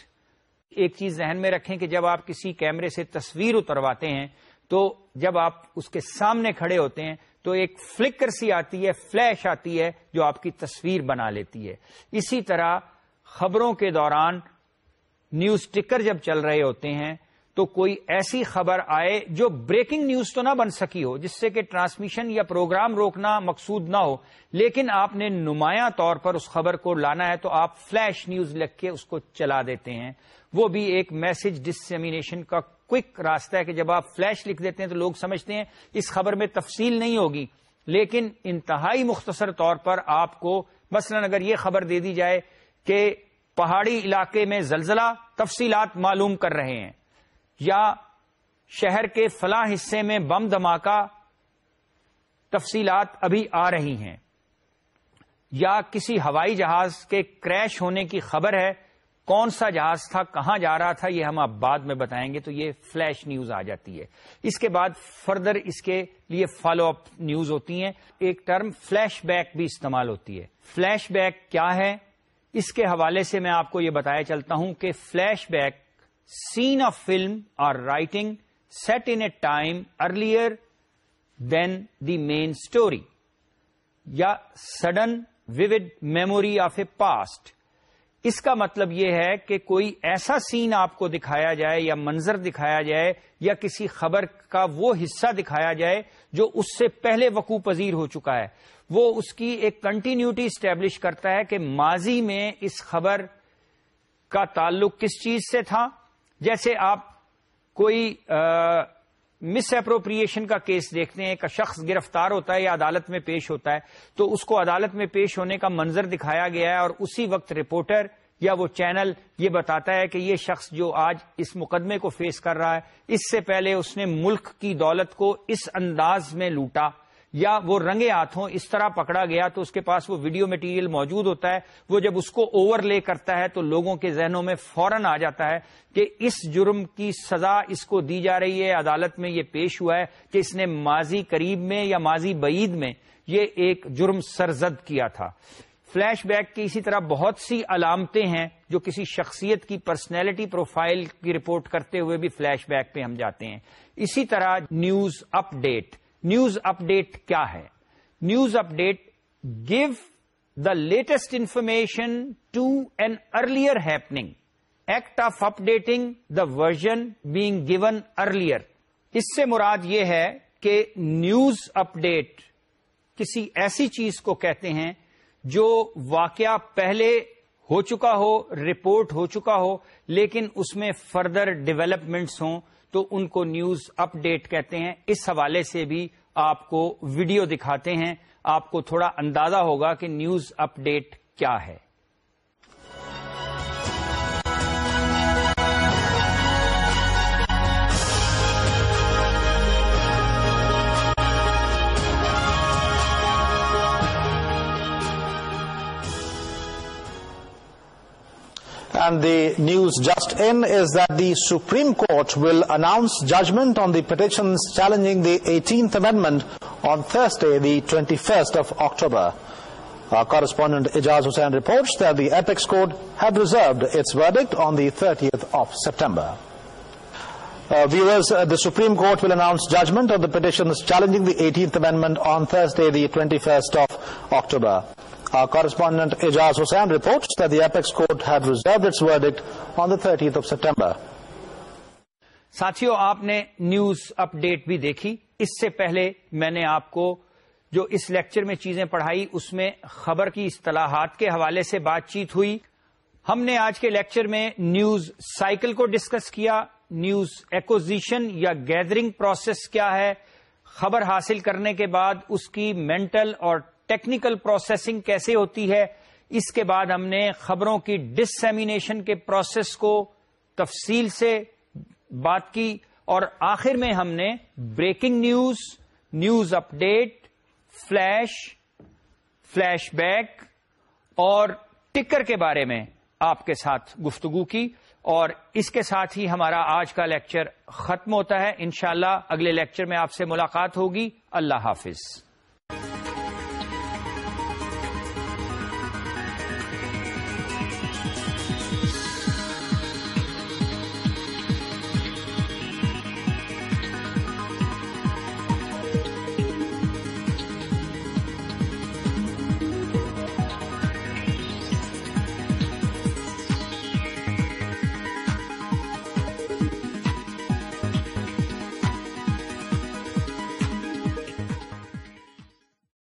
ایک چیز ذہن میں رکھیں کہ جب آپ کسی کیمرے سے تصویر اترواتے ہیں تو جب آپ اس کے سامنے کھڑے ہوتے ہیں تو ایک فلکر سی آتی ہے فلیش آتی ہے جو آپ کی تصویر بنا لیتی ہے اسی طرح خبروں کے دوران نیوز ٹکر جب چل رہے ہوتے ہیں تو کوئی ایسی خبر آئے جو بریکنگ نیوز تو نہ بن سکی ہو جس سے کہ ٹرانسمیشن یا پروگرام روکنا مقصود نہ ہو لیکن آپ نے نمایاں طور پر اس خبر کو لانا ہے تو آپ فلیش نیوز لکھ کے اس کو چلا دیتے ہیں وہ بھی ایک میسج ڈسمینیشن کا کوک راستہ ہے کہ جب آپ فلیش لکھ دیتے ہیں تو لوگ سمجھتے ہیں اس خبر میں تفصیل نہیں ہوگی لیکن انتہائی مختصر طور پر آپ کو مثلا اگر یہ خبر دے دی جائے کہ پہاڑی علاقے میں زلزلہ تفصیلات معلوم کر رہے ہیں یا شہر کے فلاں حصے میں بم دھماکہ تفصیلات ابھی آ رہی ہیں یا کسی ہوائی جہاز کے کریش ہونے کی خبر ہے کون سا جہاز تھا کہاں جا رہا تھا یہ ہم آپ بعد میں بتائیں گے تو یہ فلیش نیوز آ جاتی ہے اس کے بعد فردر اس کے لیے فالو اپ نیوز ہوتی ہیں ایک ٹرم فلیش بیک بھی استعمال ہوتی ہے فلیش بیک کیا ہے اس کے حوالے سے میں آپ کو یہ بتایا چلتا ہوں کہ flashback scene of film or writing set in time earlier than the main story یا sudden vivid memory of a past اس کا مطلب یہ ہے کہ کوئی ایسا سین آپ کو دکھایا جائے یا منظر دکھایا جائے یا کسی خبر کا وہ حصہ دکھایا جائے جو اس سے پہلے وقوع پذیر ہو چکا ہے وہ اس کی ایک کنٹینیوٹی اسٹیبلش کرتا ہے کہ ماضی میں اس خبر کا تعلق کس چیز سے تھا جیسے آپ کوئی مس اپروپریشن کا کیس دیکھتے ہیں کہ شخص گرفتار ہوتا ہے یا عدالت میں پیش ہوتا ہے تو اس کو عدالت میں پیش ہونے کا منظر دکھایا گیا ہے اور اسی وقت رپورٹر یا وہ چینل یہ بتاتا ہے کہ یہ شخص جو آج اس مقدمے کو فیس کر رہا ہے اس سے پہلے اس نے ملک کی دولت کو اس انداز میں لوٹا یا وہ رنگے ہاتھوں اس طرح پکڑا گیا تو اس کے پاس وہ ویڈیو میٹیریل موجود ہوتا ہے وہ جب اس کو اوور لے کرتا ہے تو لوگوں کے ذہنوں میں فوراً آ جاتا ہے کہ اس جرم کی سزا اس کو دی جا رہی ہے عدالت میں یہ پیش ہوا ہے کہ اس نے ماضی قریب میں یا ماضی بعید میں یہ ایک جرم سرزد کیا تھا فلیش بیک کی اسی طرح بہت سی علامتیں ہیں جو کسی شخصیت کی پرسنالٹی پروفائل کی رپورٹ کرتے ہوئے بھی فلیش بیک پہ ہم جاتے ہیں اسی طرح news update news update کیا ہے news update give the latest information to an earlier happening act of updating the version being given earlier اس سے مراد یہ ہے کہ نیوز اپ ڈیٹ کسی ایسی چیز کو کہتے ہیں جو واقعہ پہلے ہو چکا ہو رپورٹ ہو چکا ہو لیکن اس میں فردر ڈیولپمنٹس ہوں تو ان کو نیوز اپ ڈیٹ کہتے ہیں اس حوالے سے بھی آپ کو ویڈیو دکھاتے ہیں آپ کو تھوڑا اندازہ ہوگا کہ نیوز اپ ڈیٹ کیا ہے And the news just in is that the Supreme Court will announce judgment on the petitions challenging the 18th Amendment on Thursday, the 21st of October. Our correspondent Ijaz Hussain reports that the Apex Court had reserved its verdict on the 30th of September. Uh, viewers, uh, the Supreme Court will announce judgment on the petitions challenging the 18th Amendment on Thursday, the 21st of October. Our correspondent Ijaz Hussain reports that the apex court had reserved its verdict on the 30th of September. ساتھیوں آپ نے نیوز اپ ڈیٹ بھی دیکھی اس سے پہلے میں نے آپ کو جو اس لیکچر میں چیزیں پڑھائی اس میں خبر کی اصطلاحات کے حوالے سے بات چیت ہوئی ہم نے آج کے لیکچر میں نیوز سائیکل کو ڈسکس کیا نیوز ایکوزیشن یا گیدرنگ پروسیس کیا ہے خبر حاصل کرنے کے بعد اس کی مینٹل اور ٹیکنیکل پروسیسنگ کیسے ہوتی ہے اس کے بعد ہم نے خبروں کی ڈسمینیشن کے پروسیس کو تفصیل سے بات کی اور آخر میں ہم نے breaking news news update flash flashback اور ٹکر کے بارے میں آپ کے ساتھ گفتگو کی اور اس کے ساتھ ہی ہمارا آج کا لیکچر ختم ہوتا ہے انشاءاللہ اگلے لیکچر میں آپ سے ملاقات ہوگی اللہ حافظ